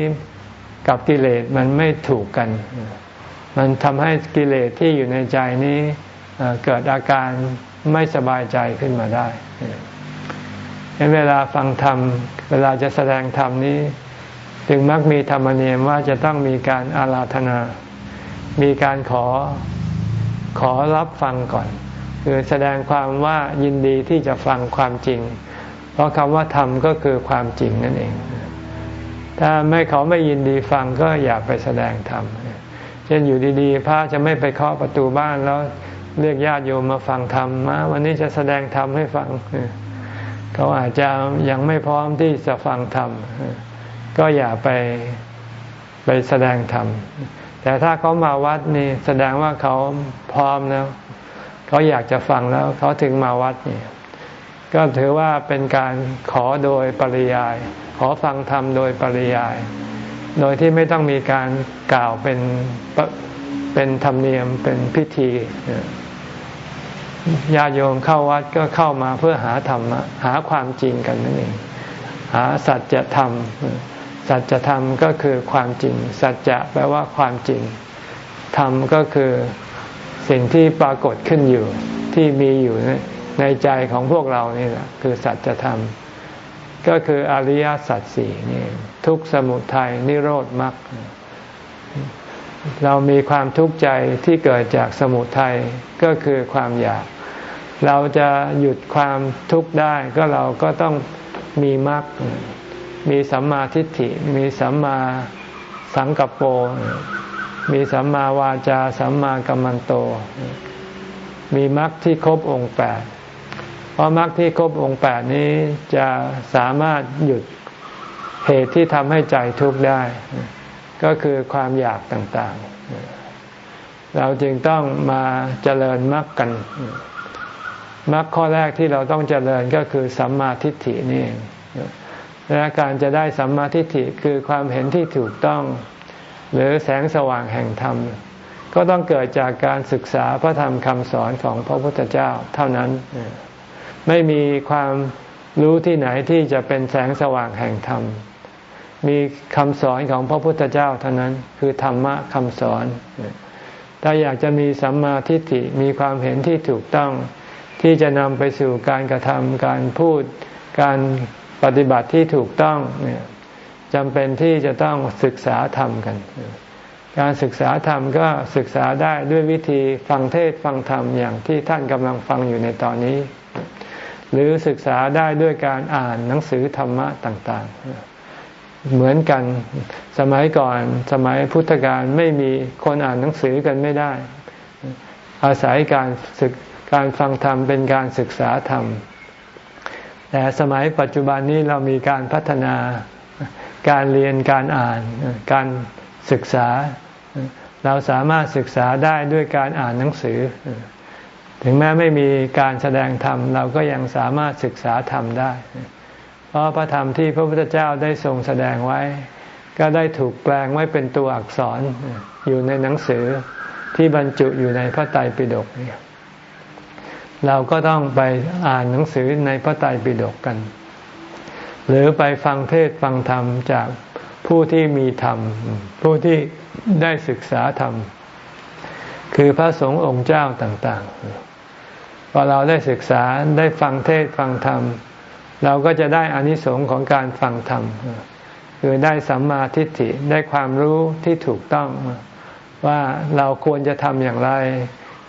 กับกิเลสมันไม่ถูกกัน มันทำให้กิเลสที่อยู่ในใจนี้เกิดอาการไม่สบายใจขึ้นมาได้ เวลาฟังธรรม เวลาจะแสดงธรรมนี้ จึงมักมีธรรมเนียมว่าจะต้องมีการอาราธนา มีการขอขอรับฟังก่อน คือแสดงความว่ายินดีที่จะฟังความจริง เพราะคำว่าธรรมก็คือความจริงนั่นเอง ถ้าไม่เขาไม่ยินดีฟังก็อย่าไปแสดงธรรมเช่นอยู่ดีๆพระจะไม่ไปเคาะประตูบ้านแล้วเรียกญาติโยมมาฟังธรรมมาวันนี้จะแสดงธรรมให้ฟัง เขาอาจจะยังไม่พร้อมที่จะฟังธรรม ก็อย่าไปไปแสดงธรรม แต่ถ้าเขามาวัดนี่แสดงว่าเขาพร้อมแล้ว เขาอยากจะฟังแล้ว เขาถึงมาวัดนี่ก็ถือว่าเป็นการขอโดยปริยาย ขอฟังธรรมโดยปริยาย โดยที่ไม่ต้องมีการกล่าวเป็นเป็นธรรมเนียมเป็นพิธี ญาโยมเข้าวัดก็เข้ามาเพื่อหาธรรมหาความจริงกันนั่นเอง หาสัจธรรม สัจธรรมก็คือความจริง สัจจะแปลว่าความจริง ธรรมก็คือสิ่งที่ปรากฏขึ้นอยู่ที่มีอยู่ในใจของพวกเรานี่แหละคือสัจธรรม ก็คืออริยสัจสี่นี่ทุกสมุทัยนิโรธมรรค เรามีความทุกข์ใจที่เกิดจากสมุทัยก็คือความอยาก เราจะหยุดความทุกข์ได้ก็เราก็ต้องมีมรรคมีสัมมาทิฏฐิ มีสัมมาสังกัปโปมีสัมมาวาจาสัมมากัมมันโต มีมรรคที่ครบองค์แปดเพราะมรรคที่ครบองค์แปดนี้จะสามารถหยุดเหตุที่ทำให้ใจทุกข์ได้ ก็คือความอยากต่างๆ เราจึงต้องมาเจริญมรรคกันมรรคข้อแรกที่เราต้องเจริญก็คือสัมมาทิฏฐินี่และการจะได้สัมมาทิฏฐิคือความเห็นที่ถูกต้อง หรือแสงสว่างแห่งธรรม ก็ต้องเกิดจากการศึกษาพระธรรมคำสอนของพระพุทธเจ้าเท่านั้น ไม่มีความรู้ที่ไหนที่จะเป็นแสงสว่างแห่งธรรม มีคำสอนของพระพุทธเจ้าเท่านั้นคือธรรมะคำสอน ถ้าอยากจะมีสัมมาทิฏฐิมีความเห็นที่ถูกต้องที่จะนำไปสู่การกระทำการพูดการปฏิบัติที่ถูกต้องเนี่ยจำเป็นที่จะต้องศึกษาธรรมกัน การศึกษาธรรมก็ศึกษาได้ด้วยวิธีฟังเทศฟังธรรมอย่างที่ท่านกำลังฟังอยู่ในตอนนี้ หรือศึกษาได้ด้วยการอ่านหนังสือธรรมะต่าง ๆ เหมือนกัน สมัยก่อนสมัยพุทธกาลไม่มีคนอ่านหนังสือกันไม่ได้ อาศัยการศึกการฟังธรรมเป็นการศึกษาธรรม แต่สมัยปัจจุบันนี้เรามีการพัฒนาการเรียนการอ่านการศึกษา เราสามารถศึกษาได้ด้วยการอ่านหนังสือ ถึงแม้ไม่มีการแสดงธรรม เราก็ยังสามารถศึกษาธรรมได้ เพราะพระธรรมที่พระพุทธเจ้าได้ทรงแสดงไว้ ก็ได้ถูกแปลงไว้เป็นตัวอักษรอยู่ในหนังสือที่บรรจุอยู่ในพระไตรปิฎกเนี่ยเราก็ต้องไปอ่านหนังสือในพระไตรปิฎกกัน หรือไปฟังเทศฟังธรรมจากผู้ที่มีธรรม ผู้ที่ได้ศึกษาธรรม คือพระสงฆ์องค์เจ้าต่าง ๆ พอเราได้ศึกษาได้ฟังเทศฟังธรรม เราก็จะได้อานิสงส์ของการฟังธรรมคือได้สัมมาทิฏฐิได้ความรู้ที่ถูกต้อง ว่าเราควรจะทำอย่างไร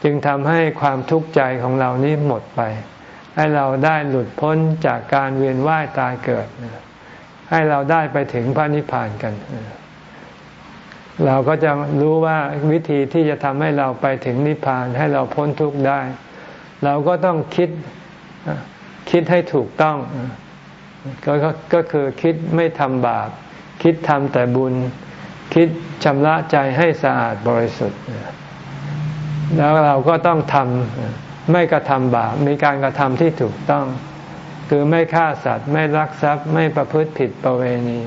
จึงทำให้ความทุกข์ใจของเรานี้หมดไป ให้เราได้หลุดพ้นจากการเวียนว่ายตายเกิด ให้เราได้ไปถึงพระนิพพานกัน เราก็จะรู้ว่าวิธีที่จะทำให้เราไปถึงนิพพานให้เราพ้นทุกข์ได้ เราก็ต้องคิด คิดให้ถูกต้อง ก็ก็คือคิดไม่ทำบาป คิดทำแต่บุญ คิดชำระใจให้สะอาดบริสุทธิ์ แล้วเราก็ต้องทำไม่กระทำบาป มีการกระทำที่ถูกต้อง คือไม่ฆ่าสัตว์ ไม่ลักทรัพย์ ไม่ประพฤติผิดประเวณี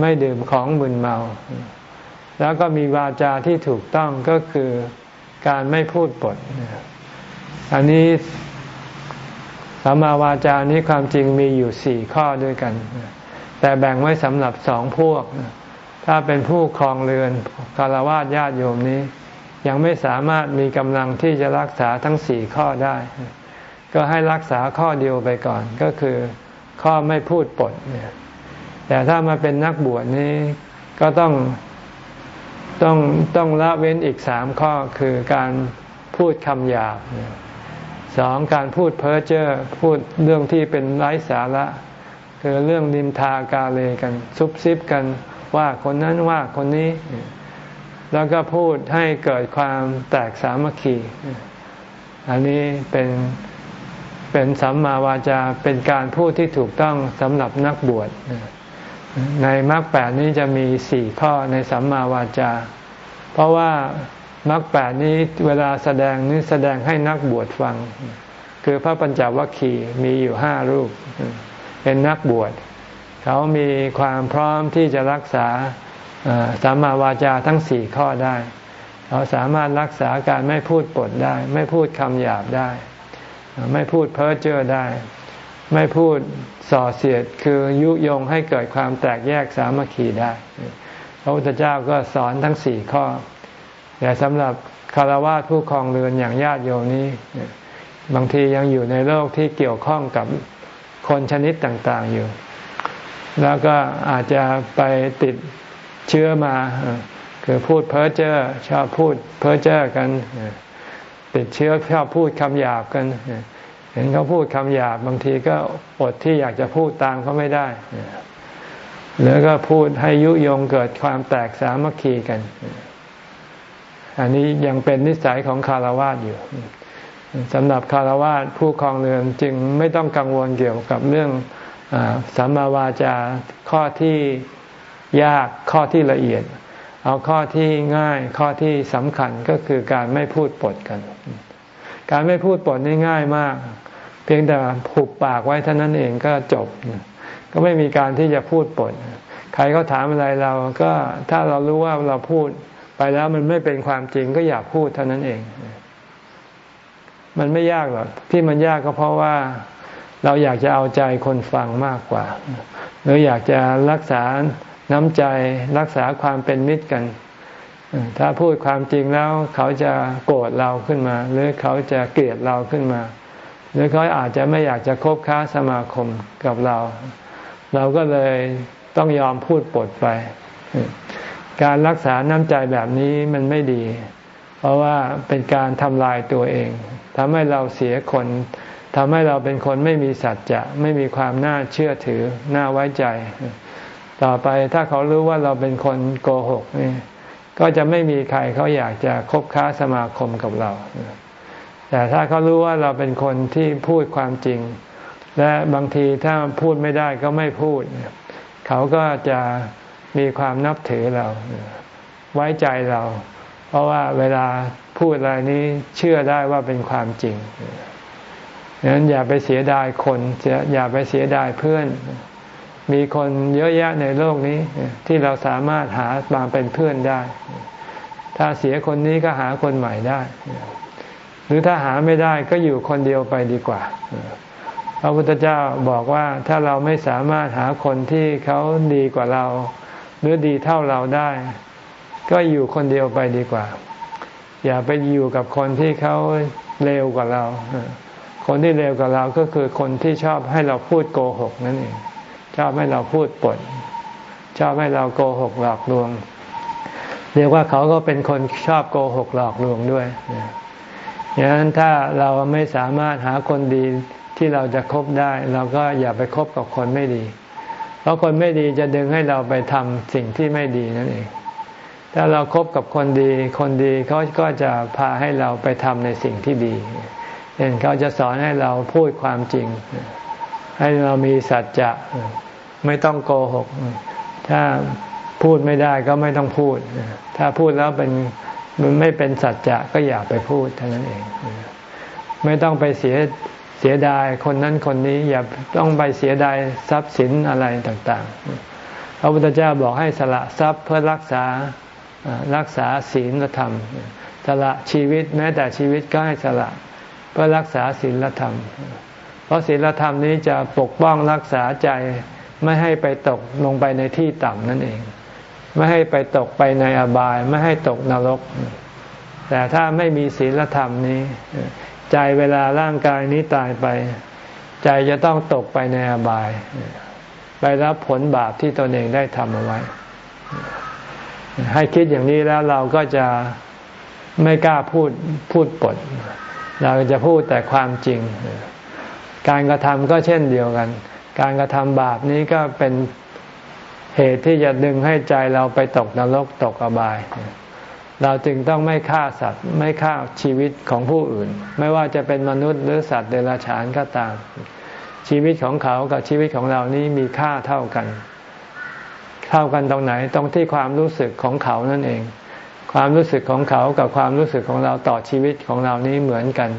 ไม่ดื่มของมึนเมา แล้วก็มีวาจาที่ถูกต้องก็คือการไม่พูดปด อันนี้ สัมมาวาจานี้ความจริงมีอยู่สี่ข้อด้วยกัน แต่แบ่งไว้สำหรับสองพวก ถ้าเป็นผู้ครองเรือนคารวะญาติโยมนี้ ยังไม่สามารถมีกำลังที่จะรักษาทั้งสี่ข้อได้ ก็ให้รักษาข้อเดียวไปก่อนก็คือข้อไม่พูดปดเนี่ยแต่ถ้ามาเป็นนักบวชนี้ก็ต้องต้องต้องละเว้นอีกสามข้อคือการพูดคำหยาบ สองการพูดเพ้อเจ้อพูดเรื่องที่เป็นไร้สาระ คือเรื่องนินทากาเลกัน ซุบซิบกันว่าคนนั้นว่าคนนี้ แล้วก็พูดให้เกิดความแตกสามัคคี อันนี้เป็นเป็นสัมมาวาจาเป็นการพูดที่ถูกต้องสำหรับนักบวชในมรรคแปดนี้จะมีสี่ข้อในสัมมาวาจา เพราะว่า มรรคแปดนี้เวลาแสดงนี้แสดงให้นักบวชฟัง คือพระปัญจวัคคีย์มีอยู่ห้ารูป เป็นนักบวช เขามีความพร้อมที่จะรักษาสัมมาวาจาทั้งสี่ข้อได้ เขาสามารถรักษาการไม่พูดปดได้ ไม่พูดคำหยาบได้ ไม่พูดเพ้อเจ้อได้ ไม่พูดส่อเสียดคือยุยงให้เกิดความแตกแยกสามัคคีได้ พระพุทธเจ้าก็สอนทั้งสี่ข้อ แต่สำหรับคารวะผู้ครองเรือนอย่างญาติโยมนี้ บางทียังอยู่ในโลกที่เกี่ยวข้องกับคนชนิดต่างๆอยู่ แล้วก็อาจจะไปติดเชื้อมา คือพูดเพ้อเจ้อชอบพูดเพ้อเจ้อกัน ติดเชื้อชอบพูดคำหยาบกัน เห็นเขาพูดคำหยาบบางทีก็อดที่อยากจะพูดตามเขาไม่ได้หรือก็พูดให้ยุยงเกิดความแตกสามัคคีกัน อันนี้ยังเป็นนิสัยของคารวะอยู่สำหรับคารวะผู้ครองเรือนจึงไม่ต้องกังวลเกี่ยวกับเรื่องสัมมาวาจาข้อที่ยากข้อที่ละเอียด เอาข้อที่ง่ายข้อที่สำคัญก็คือการไม่พูดปดกัน การไม่พูดปดนี่ง่ายมาก เพียงแต่ผูกปากไว้เท่านั้นเองก็จบ ก็ไม่มีการที่จะพูดปด ใครเขาถามอะไรเราก็ถ้าเรารู้ว่าเราพูด ไปแล้วมันไม่เป็นความจริงก็อย่าพูดเท่านั้นเอง มันไม่ยากหรอกที่มันยากก็เพราะว่าเราอยากจะเอาใจคนฟังมากกว่า หรืออยากจะรักษาน้ำใจรักษาความเป็นมิตรกัน ถ้าพูดความจริงแล้วเขาจะโกรธเราขึ้นมา หรือเขาจะเกลียดเราขึ้นมา หรือเขาอาจจะไม่อยากจะคบค้าสมาคมกับเรา เราก็เลยต้องยอมพูดปดไป การรักษาน้ำใจแบบนี้มันไม่ดี เพราะว่าเป็นการทำลายตัวเองทำให้เราเสียคนทำให้เราเป็นคนไม่มีสัจจะไม่มีความน่าเชื่อถือ น่าไว้ใจ ต่อไปถ้าเขารู้ว่าเราเป็นคนโกหกนี่ก็จะไม่มีใครเขาอยากจะคบค้าสมาคมกับเรา แต่ถ้าเขารู้ว่าเราเป็นคนที่พูดความจริง และบางทีถ้าพูดไม่ได้ก็ไม่พูด เขาก็จะ มีความนับถือเรา ไว้ใจเรา เพราะว่าเวลาพูดอะไรนี้เชื่อได้ว่าเป็นความจริงดังนั้นอย่าไปเสียดายคนอย่าไปเสียดายเพื่อน มีคนเยอะแยะในโลกนี้ ที่เราสามารถหามาเป็นเพื่อนได้ ถ้าเสียคนนี้ก็หาคนใหม่ได้ หรือถ้าหาไม่ได้ก็อยู่คนเดียวไปดีกว่าพระพุทธเจ้าบอกว่าถ้าเราไม่สามารถหาคนที่เขาดีกว่าเรา หรือดีเท่าเราได้ ก็อยู่คนเดียวไปดีกว่า อย่าไปอยู่กับคนที่เขาเร็วกว่าเรา คนที่เร็วกว่าเราก็คือคนที่ชอบให้เราพูดโกหกนั่นเองชอบให้เราพูดปด ชอบให้เราโกหกหลอกลวง เรียกว่าเขาก็เป็นคนชอบโกหกหลอกลวงด้วยอย่างนั้นถ้าเราไม่สามารถหาคนดีที่เราจะคบได้ เราก็อย่าไปคบกับคนไม่ดี เพราะคนไม่ดีจะดึงให้เราไปทำสิ่งที่ไม่ดีนั่นเอง ถ้าเราครบกับคนดี คนดีเขาก็จะพาให้เราไปทำในสิ่งที่ดีเช่นเขาจะสอนให้เราพูดความจริง ให้เรามีสัจจะไม่ต้องโกหก ถ้าพูดไม่ได้ก็ไม่ต้องพูด ถ้าพูดแล้วเป็นมันไม่เป็นสัจจะก็อย่าไปพูดเท่านั้นเอง ไม่ต้องไปเสีย เสียดายคนนั้นคนนี้อย่าต้องไปเสียดายทรัพย์สินอะไรต่างๆ พระพุทธเจ้าบอกให้สละทรัพย์เพื่อรักษารักษาศีลธรรม สละชีวิตแม้แต่ชีวิตก็ให้สละเพื่อรักษาศีลธรรม เพราะศีลธรรมนี้จะปกป้องรักษาใจไม่ให้ไปตกลงไปในที่ต่ำนั่นเอง ไม่ให้ไปตกไปในอบาย ไม่ให้ตกนรก แต่ถ้าไม่มีศีลธรรมนี้ ใจเวลาร่างกายนี้ตายไป ใจจะต้องตกไปในอบาย ไปรับผลบาปที่ตนเองได้ทำเอาไว้ ให้คิดอย่างนี้แล้วเราก็จะไม่กล้าพูดพูดปด เราจะพูดแต่ความจริง การกระทำก็เช่นเดียวกัน การกระทำบาปนี้ก็เป็นเหตุที่จะดึงให้ใจเราไปตกนรกตกอบาย เราจึงต้องไม่ฆ่าสัตว์ไม่ฆ่าชีวิตของผู้อื่น ไม่ว่าจะเป็นมนุษย์หรือสัตว์เดรัจฉานก็ตาม ชีวิตของเขากับชีวิตของเรานี้มีค่าเท่ากัน เท่ากันตรงไหนตรงที่ความรู้สึกของเขานั่นเอง ความรู้สึกของเขากับความรู้สึกของเราต่อชีวิตของเรานี้เหมือนกัน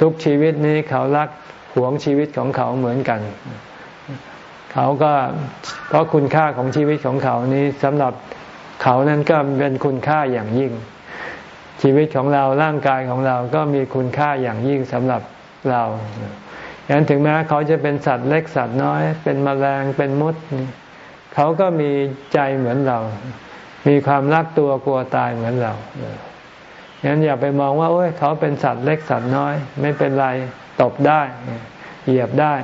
ทุกชีวิตนี้เขารักหวงชีวิตของเขาเหมือนกัน เขาก็เพราะคุณค่าของชีวิตของเขานี้สำหรับ เขานั้นก็เป็นคุณค่าอย่างยิ่ง ชีวิตของเราร่างกายของเราก็มีคุณค่าอย่างยิ่งสำหรับเราอย่างถึงแม้เขาจะเป็นสัตว์เล็กสัตว์น้อย เป็นมแมลงเป็นมด เขาก็มีใจเหมือนเรา มีความรักตัวกลัวตายเหมือนเราอย่างนั้นอย่าไปมองว่าโอ้ยเขาเป็นสัตว์เล็กสัตว์น้อย ไม่เป็นไรตบได้ เหยียบได้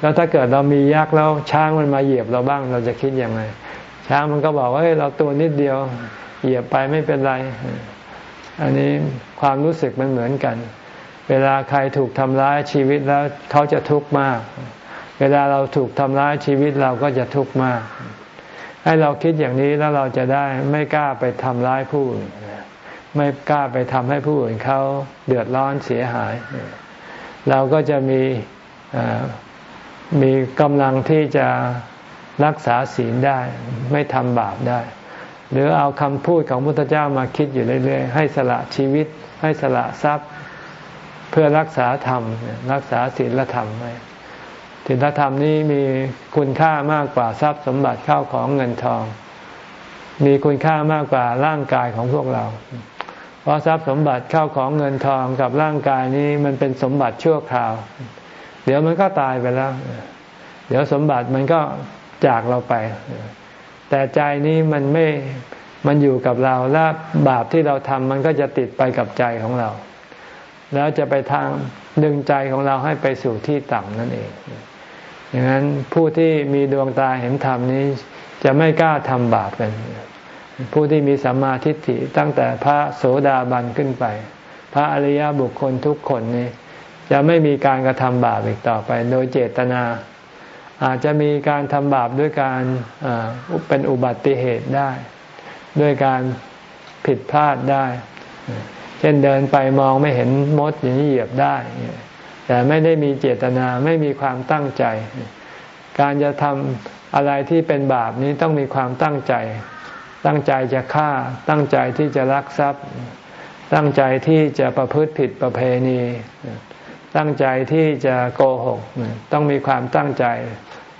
แล้วถ้าเกิดเรามียักษ์แล้วช้างมันมาเหยียบเราบ้าง เราจะคิดยังไง ช้างมันก็บอกว่าเฮ้ยเราตัวนิดเดียว เหยียบไปไม่เป็นไร อันนี้ความรู้สึกมันเหมือนกัน เวลาใครถูกทำร้ายชีวิตแล้วเขาจะทุกข์มาก เวลาเราถูกทำร้ายชีวิตเราก็จะทุกข์มาก ให้เราคิดอย่างนี้แล้วเราจะได้ไม่กล้าไปทำร้ายผู้อื่นไม่กล้าไปทำให้ผู้อื่นเขาเดือดร้อนเสียหาย เราก็จะมีมีกำลังที่จะ รักษาศีลได้ไม่ทำบาปได้ หรือเอาคำพูดของพุทธเจ้ามาคิดอยู่เรื่อยๆ ให้สละชีวิต ให้สละทรัพย์ เพื่อรักษาธรรม รักษาศีลธรรมไว้ศีลธรรมนี้มีคุณค่ามากกว่าทรัพย์สมบัติเข้าของเงินทอง มีคุณค่ามากกว่าร่างกายของพวกเรา เพราะทรัพย์สมบัติเข้าของเงินทองกับร่างกายนี้มันเป็นสมบัติชั่วคราว เดี๋ยวมันก็ตายไปแล้ว เดี๋ยวสมบัติมันก็ จากเราไป แต่ใจนี้มันไม่มันอยู่กับเราและบาปที่เราทำมันก็จะติดไปกับใจของเรา แล้วจะไปทางดึงใจของเราให้ไปสู่ที่ต่ำนั่นเองอย่างนั้นผู้ที่มีดวงตาเห็นธรรมนี้ จะไม่กล้าทำบาปกัน ผู้ที่มีสัมมาทิฏฐิตั้งแต่พระโสดาบันขึ้นไป พระอริยบุคคลทุกคนนี้ จะไม่มีการกระทำบาปอีกต่อไป โดยเจตนา อาจจะมีการทำบาปด้วยการเป็นอุบัติเหตุได้ ด้วยการผิดพลาดได้ เช่นเดินไปมองไม่เห็นมดอย่างนี้เหยียบได้ แต่ไม่ได้มีเจตนาไม่มีความตั้งใจ การจะทำอะไรที่เป็นบาปนี้ต้องมีความตั้งใจ ตั้งใจจะฆ่า ตั้งใจที่จะลักทรัพย์ ตั้งใจที่จะประพฤติผิดประเพณีตั้งใจที่จะโกหก ต้องมีความตั้งใจ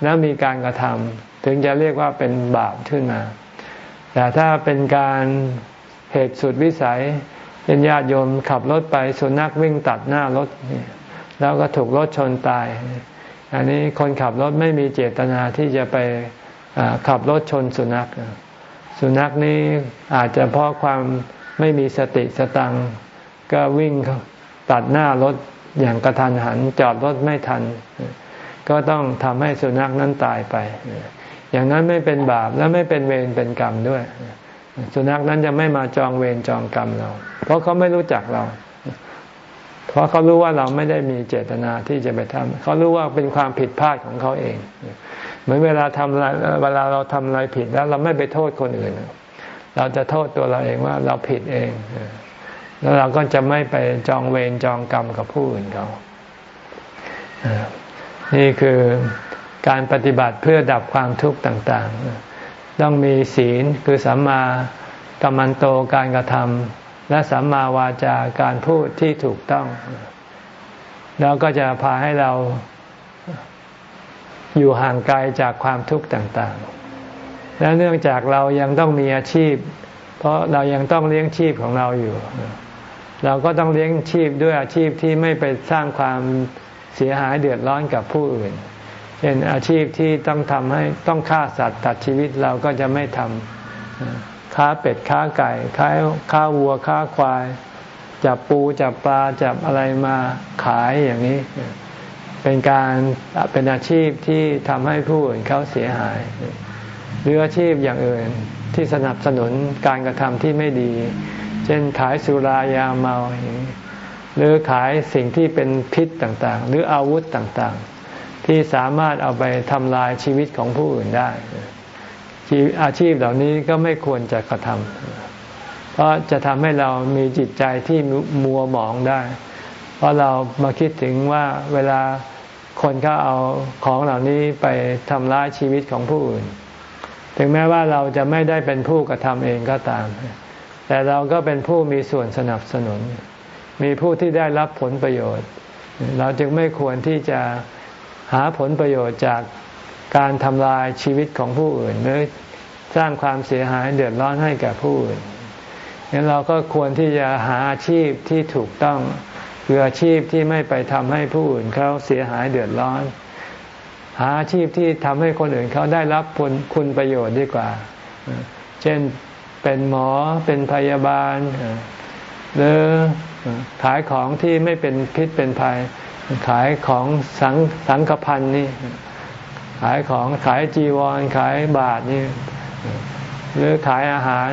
และมีการกระทำถึงจะเรียกว่าเป็นบาปขึ้นมา แต่ถ้าเป็นการเหตุสุดวิสัยเป็นญาติโยมขับรถไปสุนัขวิ่งตัดหน้ารถ แล้วก็ถูกรถชนตาย อันนี้คนขับรถไม่มีเจตนาที่จะไปขับรถชนสุนัข สุนัขนี้อาจจะเพราะความไม่มีสติสตังก็วิ่งตัดหน้ารถอย่างกระทันหันจอดรถไม่ทัน ก็ต้องทำให้สุนัขนั้นตายไป อย่างนั้นไม่เป็นบาปและไม่เป็นเวรเป็นกรรมด้วย สุนัขนั้นจะไม่มาจองเวรจองกรรมเรา เพราะเขาไม่รู้จักเรา เพราะเขารู้ว่าเราไม่ได้มีเจตนาที่จะไปทำเขารู้ว่าเป็นความผิดพลาดของเขาเอง เหมือนเวลาทำอะไรเวลาเราทำอะไรผิดแล้วเราไม่ไปโทษคนอื่น เราจะโทษตัวเราเองว่าเราผิดเองแล้วเราก็จะไม่ไปจองเวรจองกรรมกับผู้อื่นเขา นี่คือการปฏิบัติเพื่อดับความทุกข์ต่างๆ ต้องมีศีลคือสัมมากัมมันโตการกระทำและสัมมาวาจาการพูดที่ถูกต้อง แล้วก็จะพาให้เราอยู่ห่างไกลจากความทุกข์ต่างๆ และเนื่องจากเรายังต้องมีอาชีพ เพราะเรายังต้องเลี้ยงชีพของเราอยู่ เราก็ต้องเลี้ยงชีพด้วยอาชีพที่ไม่ไปสร้างความ เสียหายเดือดร้อนกับผู้อื่น เช่นอาชีพที่ต้องทำให้ต้องฆ่าสัตว์ตัดชีวิตเราก็จะไม่ทำค้าเป็ดค้าไก่ค้าค้าวัวค้าควาย จับปูจับปลาจับอะไรมาขายอย่างนี้ เป็นการเป็นอาชีพที่ทำให้ผู้อื่นเขาเสียหายหรืออาชีพอย่างอื่นที่สนับสนุนการกระทำที่ไม่ดี เช่นขายสุรายาเมาอย่างนี้ หรือขายสิ่งที่เป็นพิษต่างๆ หรืออาวุธต่างๆ ที่สามารถเอาไปทำลายชีวิตของผู้อื่นได้ อาชีพเหล่านี้ก็ไม่ควรจะกระทำเพราะจะทำให้เรามีจิตใจที่มัวหมองได้ เพราะเรามาคิดถึงว่าเวลาคนเขาเอาของเหล่านี้ไปทำร้ายชีวิตของผู้อื่น ถึงแม้ว่าเราจะไม่ได้เป็นผู้กระทำเองก็ตาม แต่เราก็เป็นผู้มีส่วนสนับสนุน มีผู้ที่ได้รับผลประโยชน์ เราจึงไม่ควรที่จะหาผลประโยชน์จากการทำลายชีวิตของผู้อื่นหรือสร้างความเสียหายเดือดร้อนให้แก่ผู้อื่นงั้นเราก็ควรที่จะหาอาชีพที่ถูกต้องคืออาชีพที่ไม่ไปทำให้ผู้อื่นเขาเสียหายเดือดร้อน หาอาชีพที่ทำให้คนอื่นเขาได้รับผลคุณประโยชน์ดีกว่า เช่นเป็นหมอเป็นพยาบาล หรือ ขายของที่ไม่เป็นพิษเป็นภัย ขายของสังสังกพันนี่ ขายของขายจีวร ขายบาทนี่ หรือขายอาหาร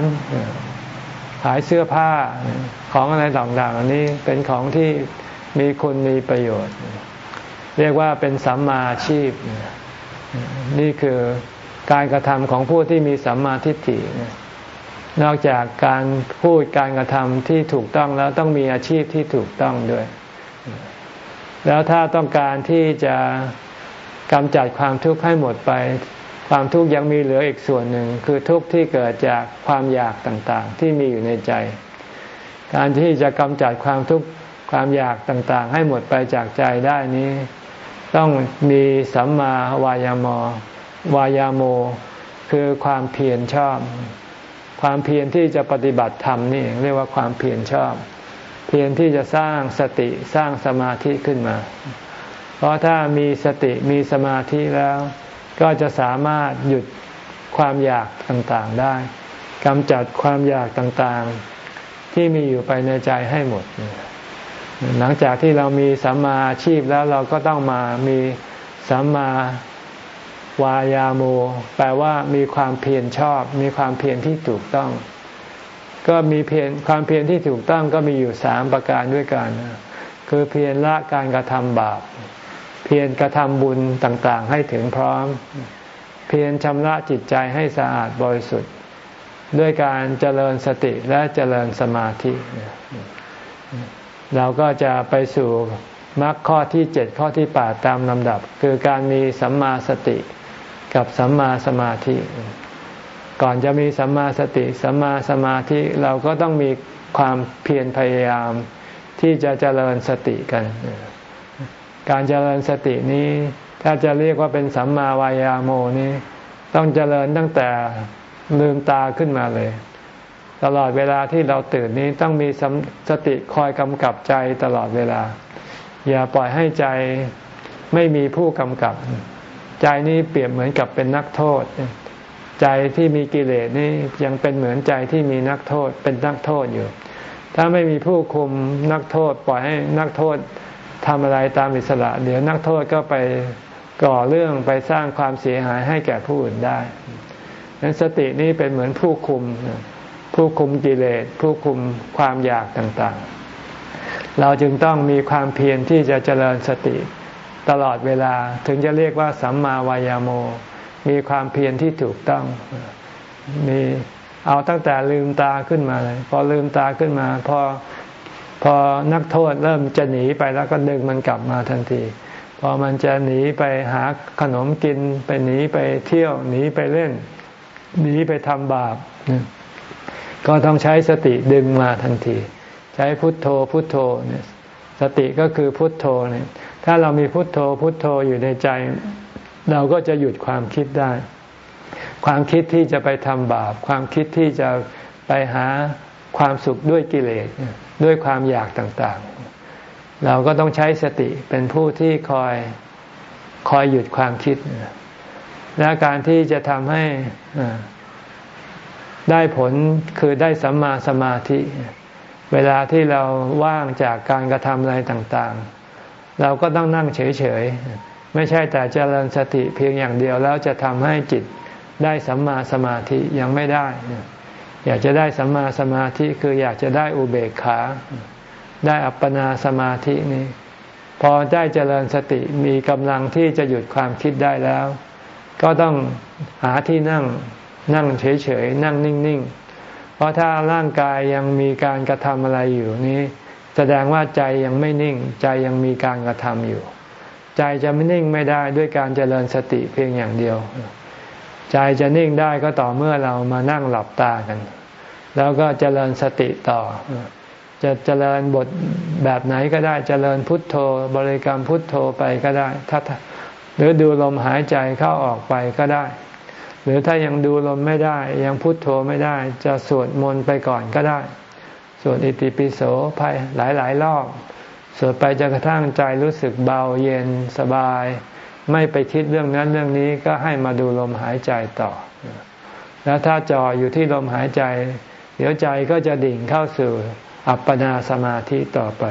ขายเสื้อผ้าของอะไรต่างๆอันนี้เป็นของที่มีคุณมีประโยชน์ เรียกว่าเป็นสัมมาชีพ นี่คือการกระทำของผู้ที่มีสัมมาทิฏฐิ นอกจากการพูดการกระทำที่ถูกต้องแล้วต้องมีอาชีพที่ถูกต้องด้วย แล้วถ้าต้องการที่จะกำจัดความทุกข์ให้หมดไป ความทุกข์ยังมีเหลืออีกส่วนหนึ่ง คือทุกข์ที่เกิดจากความอยากต่างๆ ที่มีอยู่ในใจ การที่จะกำจัดความทุกข์ความอยากต่างๆ ให้หมดไปจากใจได้นี้ ต้องมีสัมมาวายามวายาโม คือความเพียรชอบ ความเพียรที่จะปฏิบัติธรรมนี่เรียกว่าความเพียรชอบ เพียรที่จะสร้างสติสร้างสมาธิขึ้นมา เพราะถ้ามีสติมีสมาธิแล้ว ก็จะสามารถหยุดความอยากต่างๆได้กำจัดความอยากต่างๆ ที่มีอยู่ไปในใจให้หมด หลังจากที่เรามีสัมมาอาชีพแล้วเราก็ต้องมามีสัมมา วายาโม แปลว่ามีความเพียรชอบ มีความเพียรที่ถูกต้อง ก็มีเพียรความเพียรที่ถูกต้องก็มีอยู่สามประการด้วยกัน คือเพียรละการกระทำบาป เพียรกระทำบุญต่างๆ ให้ถึงพร้อม เพียรชำระจิตใจให้สะอาดบริสุทธิ์ ด้วยการเจริญสติและเจริญสมาธิ เราก็จะไปสู่มรรคข้อที่เจ็ดข้อที่แปดตามลำดับ คือการมีสัมมาสติ กับสัมมาสมาธิ ก่อนจะมีสัมมาสติ สัมมาสมาธิเราก็ต้องมีความเพียรพยายามที่จะเจริญสติกัน การเจริญสตินี้ ถ้าจะเรียกว่าเป็นสัมมาวายาโมนี้ต้องเจริญตั้งแต่ลืมตาขึ้นมาเลย ตลอดเวลาที่เราตื่นนี้ต้องมีสติคอยกำกับใจตลอดเวลา อย่าปล่อยให้ใจไม่มีผู้กำกับ ใจนี้เปรียบเหมือนกับเป็นนักโทษ ใจที่มีกิเลสนี่ยังเป็นเหมือนใจที่มีนักโทษเป็นนักโทษอยู่ ถ้าไม่มีผู้คุมนักโทษปล่อยให้นักโทษทำอะไรตามอิสระ เดี๋ยวนักโทษก็ไปก่อเรื่องไปสร้างความเสียหายให้แก่ผู้อื่นได้ดังนั้นสตินี้เป็นเหมือนผู้คุม ผู้คุมกิเลส ผู้คุมความอยากต่างๆ เราจึงต้องมีความเพียรที่จะเจริญสติ ตลอดเวลาถึงจะเรียกว่าสัมมาวายาโม มีความเพียรที่ถูกต้องมีเอาตั้งแต่ลืมตาขึ้นมาเลย พอลืมตาขึ้นมา พอพอนักโทษเริ่มจะหนีไปแล้วก็ดึงมันกลับมาทันที พอมันจะหนีไปหาขนมกินไปหนีไปเที่ยวหนีไปเล่น หนีไปทำบาป ก็ต้องใช้สติดึงมาทันที ใช้พุทโธพุทโธเนี่ยสติก็คือพุทโธเนี่ย ถ้าเรามีพุทโธพุทโธอยู่ในใจ เราก็จะหยุดความคิดได้ ความคิดที่จะไปทำบาป ความคิดที่จะไปหาความสุขด้วยกิเลสด้วยความอยากต่างๆ เราก็ต้องใช้สติเป็นผู้ที่คอยคอยหยุดความคิด และการที่จะทำให้ได้ผลคือได้สัมมาสมาธิ เวลาที่เราว่างจากการกระทำอะไรต่างๆ เราก็ต้องนั่งเฉยๆ ไม่ใช่แต่เจริญสติเพียงอย่างเดียวแล้วจะทำให้จิตได้สัมมาสมาธิยังไม่ได้ อยากจะได้สัมมาสมาธิคืออยากจะได้อุเบกขา ได้อัปปนาสมาธินี้ พอได้เจริญสติมีกำลังที่จะหยุดความคิดได้แล้ว ก็ต้องหาที่นั่งนั่งเฉยๆ นั่งนิ่งๆ เพราะถ้าร่างกายยังมีการกระทำอะไรอยู่นี้ แสดงว่าใจยังไม่นิ่ง ใจยังมีการกระทำอยู่ ใจจะไม่นิ่งไม่ได้ด้วยการเจริญสติเพียงอย่างเดียว ใจจะนิ่งได้ก็ต่อเมื่อเรามานั่งหลับตากัน แล้วก็เจริญสติต่อ จะเจริญบทแบบไหนก็ได้เจริญพุทโธ บริกรรมพุทโธไปก็ได้ถ้าหรือดูลมหายใจเข้าออกไปก็ได้ หรือถ้ายังดูลมไม่ได้ ยังพุทโธไม่ได้ จะสวดมนต์ไปก่อนก็ได้ สวดอิติปิโสไปหลายๆรอบ สวดไปจนกระทั่งใจรู้สึกเบาเย็นสบาย ไม่ไปคิดเรื่องนั้นเรื่องนี้ก็ให้มาดูลมหายใจต่อ แล้วถ้าจ่ออยู่ที่ลมหายใจ เดี๋ยวใจก็จะดิ่งเข้าสู่อัปปนาสมาธิต่อไป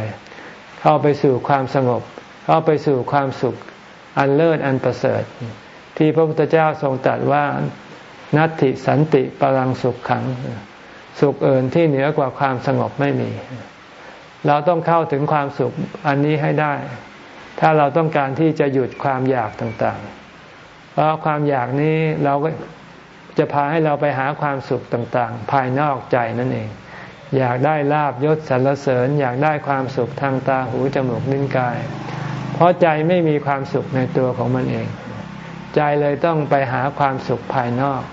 เข้าไปสู่ความสงบ เข้าไปสู่ความสุขอันเลิศอันประเสริฐ ที่พระพุทธเจ้าทรงตรัสว่านัตติสันติปรังสุขขัง สุขเอื่นที่เหนือกว่าความสงบไม่มี เราต้องเข้าถึงความสุขอันนี้ให้ได้ ถ้าเราต้องการที่จะหยุดความอยากต่างๆ เพราะความอยากนี้เราก็จะพาให้เราไปหาความสุขต่างๆ ภายนอกใจนั่นเอง อยากได้ลาบยศสรรเสริญ อยากได้ความสุขทางตาหูจมูกลิ้นกาย เพราะใจไม่มีความสุขในตัวของมันเอง ใจเลยต้องไปหาความสุขภายนอก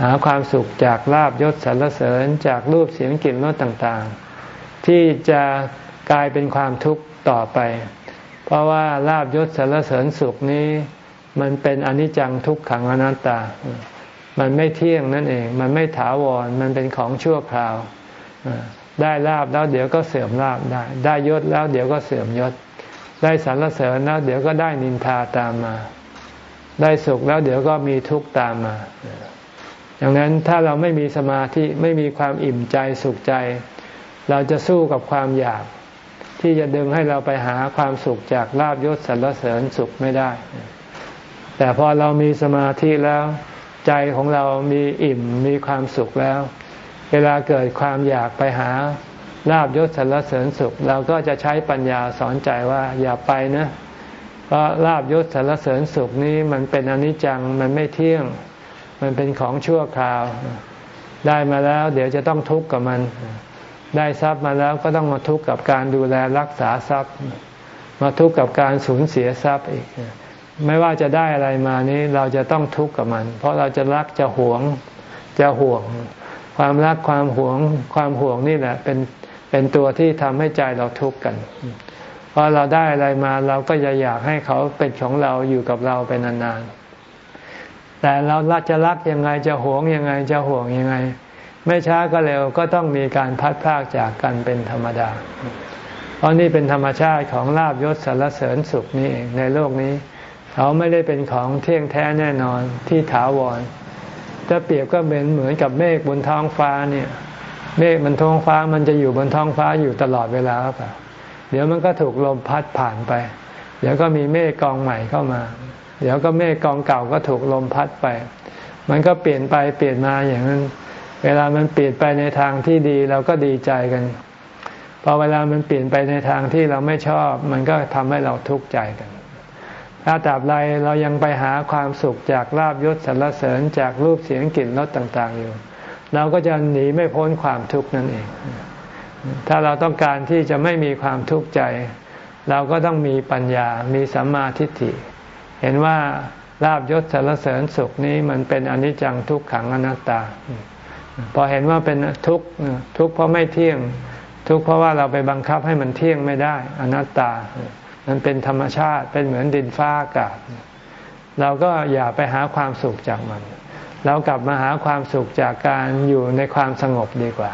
หาความสุขจากลาบยศสรรเสริญจากรูปเสียงกลิ่นรสต่างๆ ที่จะกลายเป็นความทุกข์ต่อไป เพราะว่าลาบยศสารเสริญสุขนี้ มันเป็นอนิจจังทุกขังอนัตตา มันไม่เที่ยงนั่นเอง มันไม่ถาวร มันเป็นของชั่วคราว ได้ลาบแล้วเดี๋ยวก็เสื่อมลาบได้ ได้ยศแล้วเดี๋ยวก็เสื่อมยศ ได้สรรเสริญแล้วเดี๋ยวก็ได้นินทาตามมา ได้สุขแล้วเดี๋ยวก็มีทุกข์ตามมา อย่างนั้นถ้าเราไม่มีสมาธิไม่มีความอิ่มใจสุขใจ เราจะสู้กับความอยาก ที่จะดึงให้เราไปหาความสุขจากลาบยศสรรเสริญสุขไม่ได้ แต่พอเรามีสมาธิแล้ว ใจของเรามีอิ่มมีความสุขแล้ว เวลาเกิดความอยากไปหาลาบยศสรรเสริญสุข เราก็จะใช้ปัญญาสอนใจว่าอย่าไปนะ เพราะลาบยศสารเสริญสุขนี้มันเป็นอนิจจังมันไม่เที่ยง มันเป็นของชั่วคราว ได้มาแล้วเดี๋ยวจะต้องทุกข์กับมัน ได้ทรัพย์มาแล้วก็ต้องมาทุกข์กับการดูแลรักษาทรัพย์ มาทุกข์กับการสูญเสียทรัพย์อีก ไม่ว่าจะได้อะไรมานี้เราจะต้องทุกข์กับมัน เพราะเราจะรักจะหวงจะห่วง ความรักความหวง ความห่วงนี่แหละเป็นเป็นตัวที่ทำให้ใจเราทุกข์กันพอเราได้อะไรมาเราก็จะอยากให้เขาเป็นของเราอยู่กับเราเป็นนานๆ แต่เราจะรักยังไงจะหวงยังไงจะห่วงยังไง ไม่ช้าก็เร็วก็ต้องมีการพัดพากจากกันเป็นธรรมดา เพราะนี่เป็นธรรมชาติของลาบยศสารเสริญสุขนี่เองในโลกนี้ เขาไม่ได้เป็นของเที่ยงแท้แน่นอนที่ถาวรถ้าเปรียบก็เป็นเหมือนกับเมฆบนท้องฟ้าเนี่ย เมฆบนท้องฟ้ามันจะอยู่บนท้องฟ้าอยู่ตลอดเวลาหรือเปล่าเดี๋ยวมันก็ถูกลมพัดผ่านไป เดี๋ยวก็มีเมฆกองใหม่เข้ามา เดี๋ยวก็เมฆกองเก่าก็ถูกลมพัดไป มันก็เปลี่ยนไปเปลี่ยนมาอย่างนั้น เวลามันเปลี่ยนไปในทางที่ดีเราก็ดีใจกัน พอเวลามันเปลี่ยนไปในทางที่เราไม่ชอบ มันก็ทำให้เราทุกข์ใจกัน ถ้าตราบใดเรายังไปหาความสุขจากลาบยศสรรเสริญจากรูปเสียงกลิ่นรสต่างๆอยู่ เราก็จะหนีไม่พ้นความทุกข์นั่นเอง ถ้าเราต้องการที่จะไม่มีความทุกข์ใจ เราก็ต้องมีปัญญา มีสัมมาทิฏฐิ เห็นว่าลาบยศสารเสริญสุขนี้มันเป็นอนิจจังทุกขังอนัตตา พอเห็นว่าเป็นทุกข์ทุกข์เพราะไม่เที่ยง ทุกข์เพราะว่าเราไปบังคับให้มันเที่ยงไม่ได้ อนัตตา มันเป็นธรรมชาติเป็นเหมือนดินฟ้าอากาศ เราก็อย่าไปหาความสุขจากมัน เรากลับมาหาความสุขจากการอยู่ในความสงบดีกว่า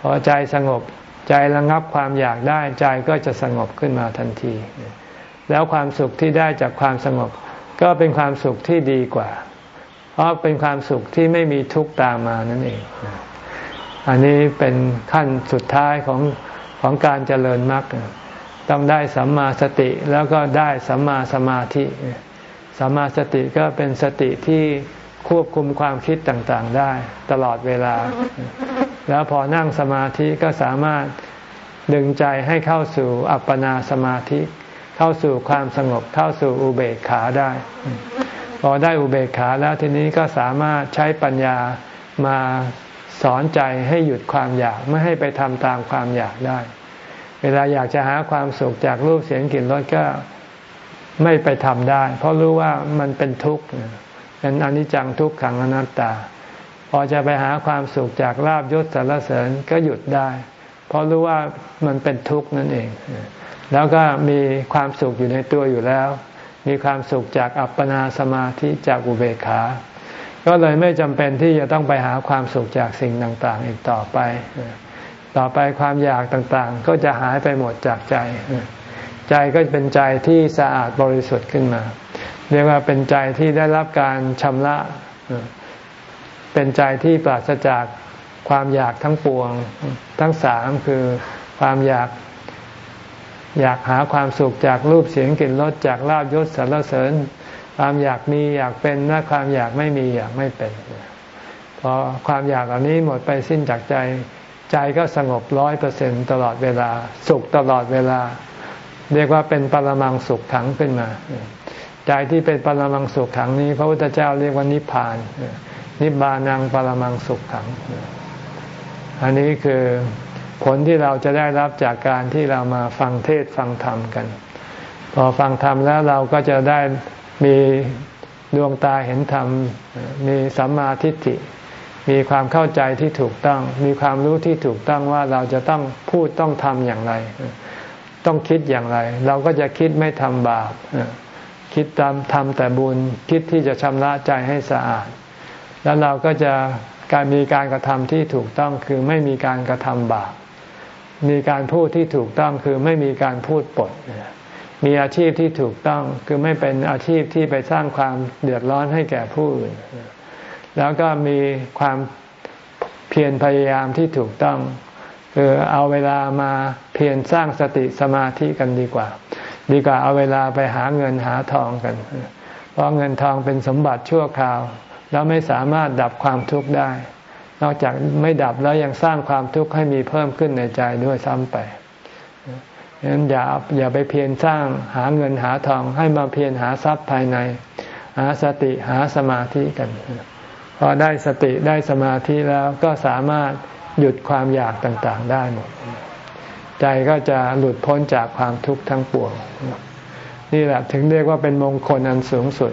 พอใจสงบใจระงับความอยากได้ใจก็จะสงบขึ้นมาทันที แล้วความสุขที่ได้จากความสงบ ก็เป็นความสุขที่ดีกว่า เพราะเป็นความสุขที่ไม่มีทุกข์ตามมานั่นเอง อันนี้เป็นขั้นสุดท้ายของของการเจริญมรรคต้องได้สัมมาสติแล้วก็ได้สัมมาสมาธิสัมมาสติก็เป็นสติที่ควบคุมความคิดต่างๆ ได้ตลอดเวลา แล้วพอนั่งสมาธิก็สามารถดึงใจให้เข้าสู่อัปปนาสมาธิ เข้าสู่ความสงบเข้าสู่อุเบกขาได้ พอได้อุเบกขาแล้วทีนี้ก็สามารถใช้ปัญญามาสอนใจให้หยุดความอยากไม่ให้ไปทำตามความอยากได้ เวลาอยากจะหาความสุขจากรูปเสียงกลิ่นรสก็ไม่ไปทำได้ เพราะรู้ว่ามันเป็นทุกข์เป็นอนิจจังทุกขังอนัตตา พอจะไปหาความสุขจากลาบยศสรรเสริญก็หยุดได้ เพราะรู้ว่ามันเป็นทุกข์นั่นเอง แล้วก็มีความสุขอยู่ในตัวอยู่แล้ว มีความสุขจากอัปปนาสมาธิจากอุเบกขา ก็เลยไม่จำเป็นที่จะต้องไปหาความสุขจากสิ่งต่างๆ อีกต่อไป ต่อไปความอยากต่างๆ ก็จะหายไปหมดจากใจ ใจก็เป็นใจที่สะอาดบริสุทธิ์ขึ้นมา เรียกว่าเป็นใจที่ได้รับการชำระ เป็นใจที่ปราศจากความอยากทั้งปวง ทั้งสามคือความอยาก อยากหาความสุขจากรูปเสียงกลิ่นรสจากลาบยศสรรเสริญ ความอยากมีอยากเป็นและความอยากไม่มีอยากไม่เป็นพอความอยากเหล่านี้หมดไปสิ้นจากใจ ใจก็สงบร้อยเปอร์เซ็นตลอดเวลา สุขตลอดเวลา เรียกว่าเป็นปรมังสุขขังขึ้นมา ใจที่เป็นปรมังสุขขังนี้ พระพุทธเจ้าเรียกว่านิพพาน นิบานังปรมังสุขขัง อันนี้คือ ผลที่เราจะได้รับจากการที่เรามาฟังเทศฟังธรรมกัน พอฟังธรรมแล้วเราก็จะได้มีดวงตาเห็นธรรม มีสัมมาทิฏฐิ มีความเข้าใจที่ถูกต้อง มีความรู้ที่ถูกต้องว่าเราจะต้องพูดต้องทำอย่างไร ต้องคิดอย่างไร เราก็จะคิดไม่ทำบาปคิดตามทำแต่บุญคิดที่จะชำระใจให้สะอาด แล้วเราก็จะการมีการกระทำที่ถูกต้องคือไม่มีการกระทำบาป มีการพูดที่ถูกต้องคือไม่มีการพูดปด มีอาชีพที่ถูกต้องคือไม่เป็นอาชีพที่ไปสร้างความเดือดร้อนให้แก่ผู้อื่น แล้วก็มีความเพียรพยายามที่ถูกต้องคือเอาเวลามาเพียรสร้างสติสมาธิกันดีกว่า ดีกว่าเอาเวลาไปหาเงินหาทองกัน เพราะเงินทองเป็นสมบัติชั่วคราว แล้วไม่สามารถดับความทุกข์ได้ นอกจากไม่ดับแล้วยังสร้างความทุกข์ให้มีเพิ่มขึ้นในใจด้วยซ้ำไปฉะนั้นอย่าอย่าไปเพียรสร้างหาเงินหาทองให้มาเพียรหาทรัพย์ภายใน หาสติหาสมาธิกัน พอได้สติได้สมาธิแล้วก็สามารถหยุดความอยากต่างๆได้หมด ใจก็จะหลุดพ้นจากความทุกข์ทั้งปวงนี่แหละถึงเรียกว่าเป็นมงคลอันสูงสุด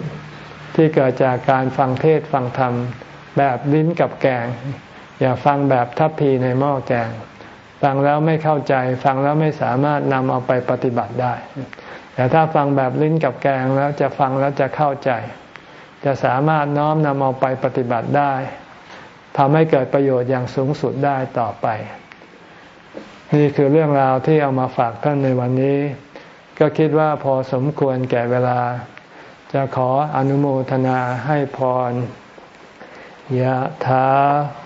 ที่เกิดจากการฟังเทศฟังธรรม แบบลิ้นกับแกง อย่าฟังแบบทัพพีในหม้อแกง ฟังแล้วไม่เข้าใจ ฟังแล้วไม่สามารถนำเอาไปปฏิบัติได้ แต่ถ้าฟังแบบลิ้นกับแกงแล้วจะฟังแล้วจะเข้าใจ จะสามารถน้อมนำเอาไปปฏิบัติได้ทำให้เกิดประโยชน์อย่างสูงสุดได้ต่อไป นี่คือเรื่องราวที่เอามาฝากท่านในวันนี้ ก็คิดว่าพอสมควรแก่เวลา จะขออนุโมทนาให้พร ยะถา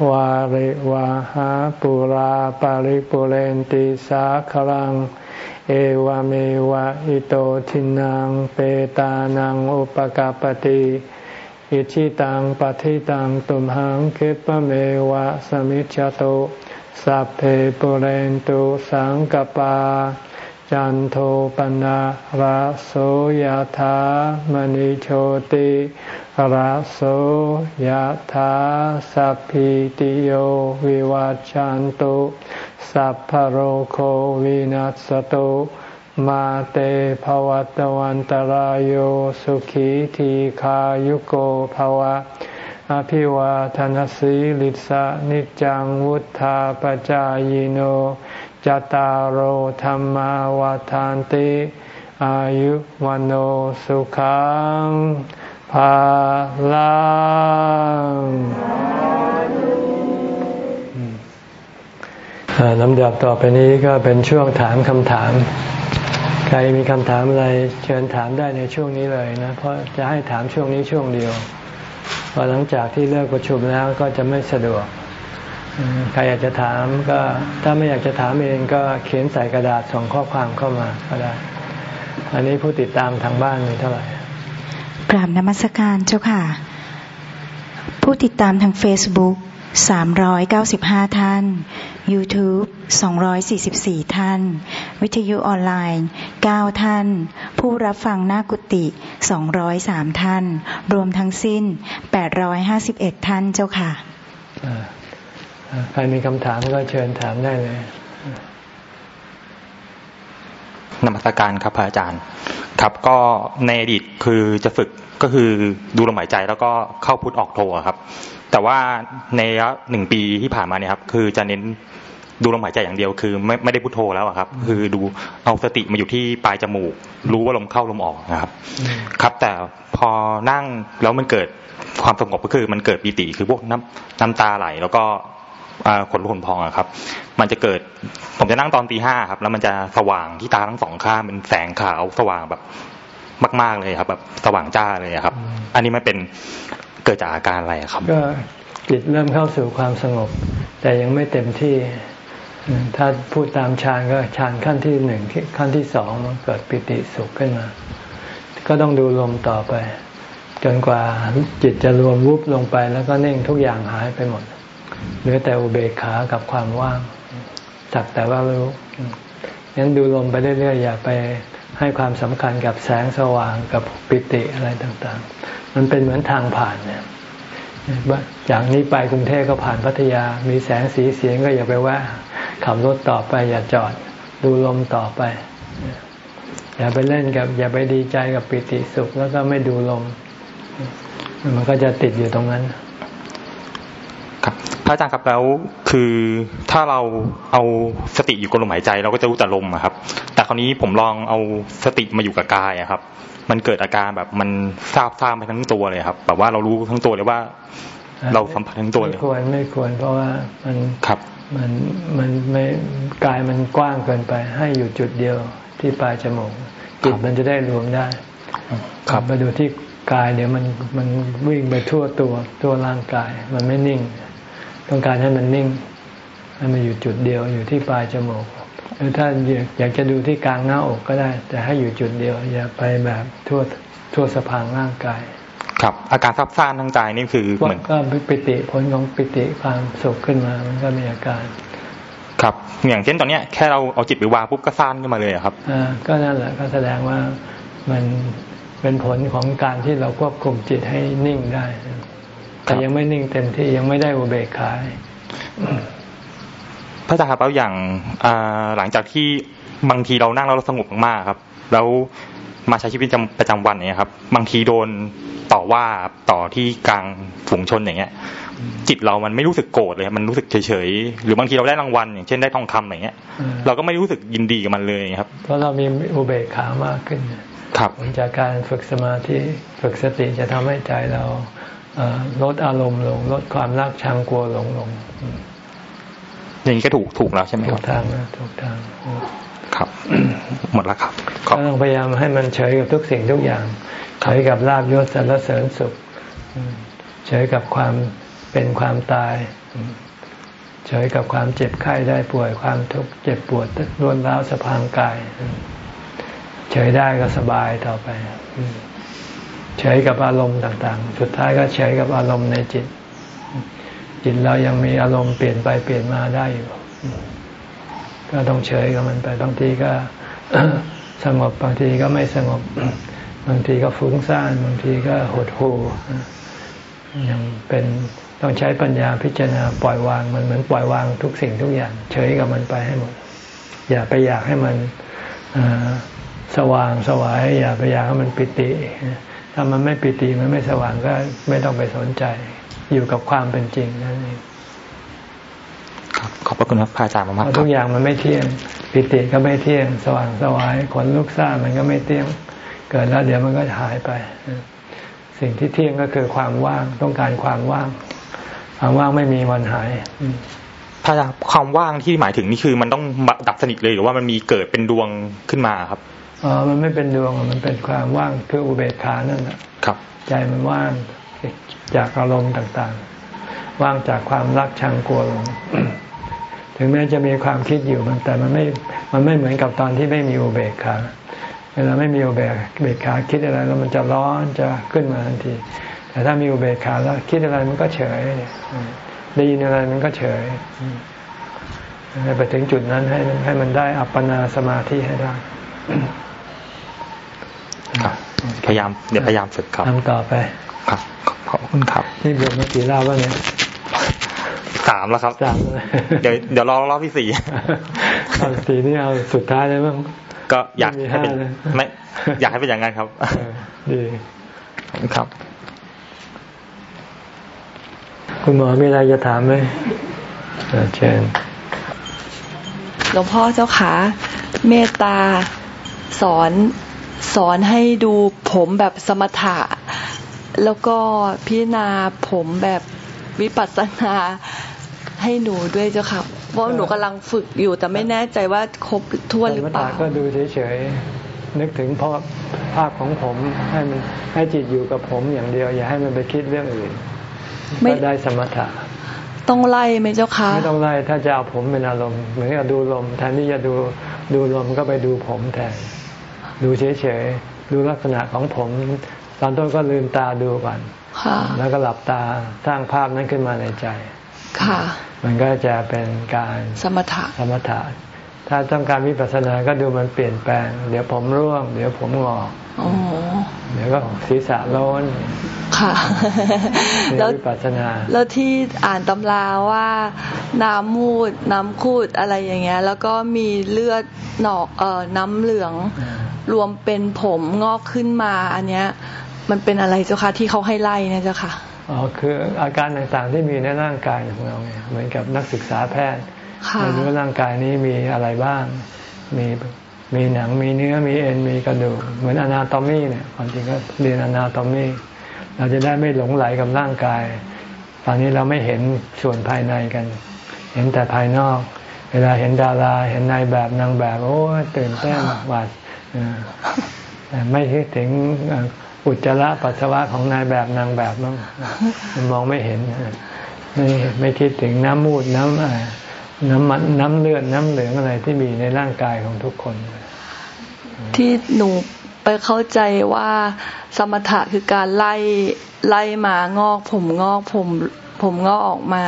วาริวาหาปุราปาริปุเรนติสาคลัง เอวเมวะอิโตทินังเปตานังอุปกาปติอิชิตังปฏิตังตุมหังคิปเมวะสมิจจโตสัพเพปุเรนตุสังกปา จันโทปนะระโสยธามณิโชติระโสยธาสัพพิติโยวิวัจจันตุสัพพโรโควินัสตุมาเตภวัตวันตารโยสุขีทีขายุโกภวะ อภิวาทนสีลิสะนิจังวุธาปจายโน จตารโหธรรมวาทานติอายุวันโอสุขังภาลังลำดับต่อไปนี้ก็เป็นช่วงถามคำถาม ใครมีคำถามอะไรเชิญถามได้ในช่วงนี้เลยนะ เพราะจะให้ถามช่วงนี้ช่วงเดียวพอหลังจากที่เลิกประชุมแล้วก็จะไม่สะดวก ใครอยากจะถามก็ถ้าไม่อยากจะถามเองก็เขียนใส่กระดาษส่งข้อความเข้ามาก็ได้ อันนี้ผู้ติดตามทางบ้านมีเท่าไหร่
กราบนมัสการเจ้าค่ะ ผู้ติดตามทาง Facebook 395 ท่าน YouTube 244 ท่าน วิทยุออนไลน์ 9 ท่าน ผู้รับฟังหน้ากุฏิ203 ท่าน รวมทั้งสิ้น 851 ท่านเจ้าค่ะ
ใครมีคำถามก็เชิญถามได้เลย
นมัสการครับพระอาจารย์ ครับก็ในอดีตคือจะฝึกก็คือดูลมหายใจแล้วก็เข้าพุทออกโทครับ แต่ว่าในระยะหนึ่งปีที่ผ่านมาเนี่ยครับ คือจะเน้นดูลมหายใจอย่างเดียวคือ ไม่ไม่ได้พุทโธแล้วครับ คือดูเอาสติมาอยู่ที่ปลายจมูก รู้ว่าลมเข้าลมออกนะครับ ครับ แต่พอนั่งแล้วมันเกิดความสงบก็คือมันเกิดปีติคือพวกน้ำน้ำตาไหลแล้วก็ ขนลุกขนพองครับ มันจะเกิด ผมจะนั่งตอนตีห้าครับ แล้วมันจะสว่างที่ตาทั้งสองข้างเป็นแสงขาวสว่างแบบมาก ๆเลยครับแบบสว่างจ้าเลยครับ อันนี้มันเป็นเกิดจากอาการอะไรครับ
ก็จิตเริ่มเข้าสู่ความสงบ แต่ยังไม่เต็มที่ ถ้าพูดตามฌานก็ฌานขั้นที่หนึ่งขั้นที่สองมันเกิดปิติสุขขึ้นมา ก็ต้องดูลมต่อไป จนกว่าจิตจะรวมวุบลงไปแล้วก็เน่งทุกอย่างหายไปหมด เหลือแต่อุเบกขากับความว่างสักแต่ว่ารู้งั้นดูลมไปเรื่อยๆอย่าไปให้ความสำคัญกับแสงสว่างกับปิติอะไรต่างๆ มันเป็นเหมือนทางผ่านเนี่ยจากนี้ไปกรุงเทพก็ผ่านพัทยา มีแสงสีเสียงก็อย่าไปแวะขับรถต่อไป อย่าจอด ดูลมต่อไป อย่าไปเล่นกับ อย่าไปดีใจกับปิติสุขแล้วก็ไม่ดูลม มันก็จะติดอยู่ตรงนั้น
พระอาจารย์ครับแล้วคือถ้าเราเอาสติอยู่กับลมหายใจ เราก็จะรู้แต่ลมครับ แต่คราวนี้ผมลองเอาสติมาอยู่กับกายครับ มันเกิดอาการแบบมันทราบทราบไปทั้งตัวเลยครับแบบว่าเรารู้ทั้งตัวเลยว่า เราสัมผัสทั้งตัวเลย
ไม่ควรไม่ควรเพราะว่ามัน
ครับ
มันมันไม่กายมันกว้างเกินไป ให้อยู่จุดเดียวที่ปลายจมูกจิตมันจะได้รวมได้ขับไปดูที่กายเดี๋ยวมันมันวิ่งไปทั่วตัวทั่วร่างกาย มันไม่นิ่ง ต้องการให้มันนิ่ง ให้มันอยู่จุดเดียวอยู่ที่ปลายจมูกหรือถ้าอยากจะดูที่กลางหน้าอกก็ได้ แต่ให้อยู่จุดเดียว อย่าไปแบบทั่วทั่วสะพางร่างกาย
ครับ อาการซับซ่านทางใจนี่คือเหมือน
ก็ปิติผลของปิติความสุขขึ้นมา มันก็มีอาการ
ครับ อย่างเช่นตอนเนี้ยแค่เราเอาจิตไปวางปุ๊บก็ซ่านขึ้นมาเลยครับ
อ่าก็นั่นแหละก็แสดงว่ามันเป็นผลของการที่เราควบคุมจิตให้นิ่งได้ แต่ยังไม่นิ่งเต็มที่ยังไม่ได้อุเบกขา
พระอาจารย์ครับแล้วอย่างหลังจากที่บางทีเรานั่งแล้วเราสงบมากครับ แล้วมาใช้ชีวิตประจำวันเนี่ยครับ บางทีโดนต่อว่าต่อที่กลางฝูงชนอย่างเงี้ย จิตเรามันไม่รู้สึกโกรธเลยมันรู้สึกเฉยๆหรือบางทีเราได้รางวัลอย่างเช่นได้ทองคำอย่างเงี้ย เราก็ไม่รู้สึกยินดีกับมันเลยครับ
เพราะเรามีอุเบกขามากขึ้น
ครับ
จากการฝึกสมาธิฝึกสติจะทำให้ใจเรา ลดอารมณ์ลง ลดความรักชังกลัวลงลง
อย่างนี้ก็ถูกถูกแล้วใช่ไหม
ครับถูกทางนะถูกทาง
ครับ หมดแล้วครับ
ก็ต้องพยายามให้มันเฉยกับทุกสิ่งทุกอย่างเฉยกับลาบยศสรรเสริญสุขเฉยกับความเป็นความตายเฉยกับความเจ็บไข้ได้ป่วยความทุกข์เจ็บปวดรวนร้าวสะพางกาย เฉยได้ก็สบายต่อไป เฉยกับอารมณ์ต่างๆ สุดท้ายก็เฉยกับอารมณ์ในจิต จิตเรายังมีอารมณ์เปลี่ยนไปเปลี่ยนมาได้อยู่ ก็ต้องเฉยกับมันไปบางทีก็สงบบางทีก็ไม่สงบบางทีก็ฟุ้งซ่านบางทีก็หดหู่ยังเป็นต้องใช้ปัญญาพิจารณาปล่อยวางมันเหมือนปล่อยวางทุกสิ่งทุกอย่าง เฉยกับมันไปให้หมด อย่าไปอยากให้มันสว่างสวายอย่าไปอยากให้มันปิติ ถ้ามันไม่ปิติมันไม่สว่างก็ไม่ต้องไปสนใจ อยู่กับความเป็นจริงนั่นเอง
ครับขอบพระคุณครับพระอาจารย์มาก
ทุกอย่างมันไม่เที่ยง ปิติก็ไม่เที่ยง สว่างสวายขนลุกซ่ามันก็ไม่เที่ยง เกิดแล้วเดี๋ยวมันก็หายไป สิ่งที่เที่ยงก็คือความว่างต้องการความว่าง ความว่างไม่มีวันหาย
พระอาจารย์ความว่างที่หมายถึงนี่คือ มันต้องดับสนิทเลยหรือว่ามันมีเกิดเป็นดวงขึ้นมาครับ
อ๋อมันไม่เป็นดวงมันเป็นความว่างคืออุเบกขานั่นแหละ
ครับ
ใจมันว่างจากอารมณ์ต่างๆ ว่างจากความรักชังกลัวลงถึงแม้จะมีความคิดอยู่มันแต่มันไม่มันไม่เหมือนกับตอนที่ไม่มีอุเบกขาเวลาไม่มีอุเบกเบกขาคิดอะไรแล้วมันจะร้อนจะขึ้นมาทันที แต่ถ้ามีอุเบกขาแล้วคิดอะไรมันก็เฉยได้ยินอะไรมันก็เฉยให้ไปถึงจุดนั้นให้ให้มันได้อัปปนาสมาธิให้ได้
ครับ พยายามเดี๋ยวพยายามฝึกครับ
ทำต่อไป
ครับขอบคุณครับ
นี่บวชมากี่รอบแล้วเนี่ย
สามแล้วครับ
สาม
เดี๋ยวเดี๋ยวรอรอบที่สี่
สี่นี่เอาสุดท้ายเลยมั้ง
ก็อยากให้เป็นไม่อยากให้เป็นอย่างนั้นครับ
ดี
ครับ
คุณหมอมีอะไรจะถามไหมเชิญ
หลวงพ่อเจ้าขาเมตตาสอน สอนให้ดูผมแบบสมถะ แล้วก็พิจารณาผมแบบวิปัสสนาให้หนูด้วยเจ้าค่ะ เพราะหนูกำลังฝึกอยู่แต่ไม่แน่ใจว่าครบทั่วหรือเปล่า
ก็ดูเฉยๆนึกถึงภาพภาพของผมให้มันให้จิตอยู่กับผมอย่างเดียว อย่าให้มันไปคิดเรื่องอื่นไม่ได้สมถะ
ต้องไล่ไหมเจ้าคะ
ไม่ต้องไล่ถ้าจะเอาผมเป็นอารมณ์เหมือนกับดูลมแทนที่จะดูดูลมก็ไปดูผมแทน ดูเฉยๆ ดูลักษณะของผม ตอนต้นก็ลืมตาดูก่อนแล้วก็หลับตาสร้างภาพนั้นขึ้นมาในใจ
ค่ะ
มันก็จะเป็นการ
สมถะ
สมถะ ถ้าต้องการวิปัสสนาก็ดูมันเปลี่ยนแปลง เดี๋ยวผมร่วง เดี๋ยวผมงอกเดี๋ยวก็ศีรษะโล้น
ค่ะ
แล้ววิปัสนา
แล้วที่อ่านตำราว่า น้ำมูด น้ำคูดอะไรอย่างเงี้ย แล้วก็มีเลือดหนอกเอ่อน้ำเหลือง รวมเป็นผมงอกขึ้นมา อันเนี้ย มันเป็นอะไรเจ้าคะที่เขาให้ไล่นะเจ้าค่ะ
อ๋อคืออาการต่างๆที่มีในร่างกายของเราเหมือนกับนักศึกษาแพทย์ เรารู้ว่าร่างกายนี้มีอะไรบ้าง มีมีหนังมีเนื้อมีเอ็นมีกระดูกเหมือนอนาโตมีเนี่ยความจริงก็เรียนอนาโตมีเราจะได้ไม่หลงไหลกับร่างกาย ตอนนี้เราไม่เห็นส่วนภายในกัน เห็นแต่ภายนอก เวลาเห็นดารา เห็นนายแบบนางแบบโอ้ตื่นเต้นหวาดไม่คิดถึงอุจจาระปัสสาวะของนายแบบนางแบบมั้งมันมองไม่เห็นไม่ไม่คิดถึงน้ำมูดน้ำ น้ำมันน้ำเลือดน้ำเหลืองอะไรที่มีในร่างกายของทุกคน
ที่หนูไปเข้าใจว่าสมถะคือการไล่ไล่มางอก ผมงอกผมผมงอกออกมา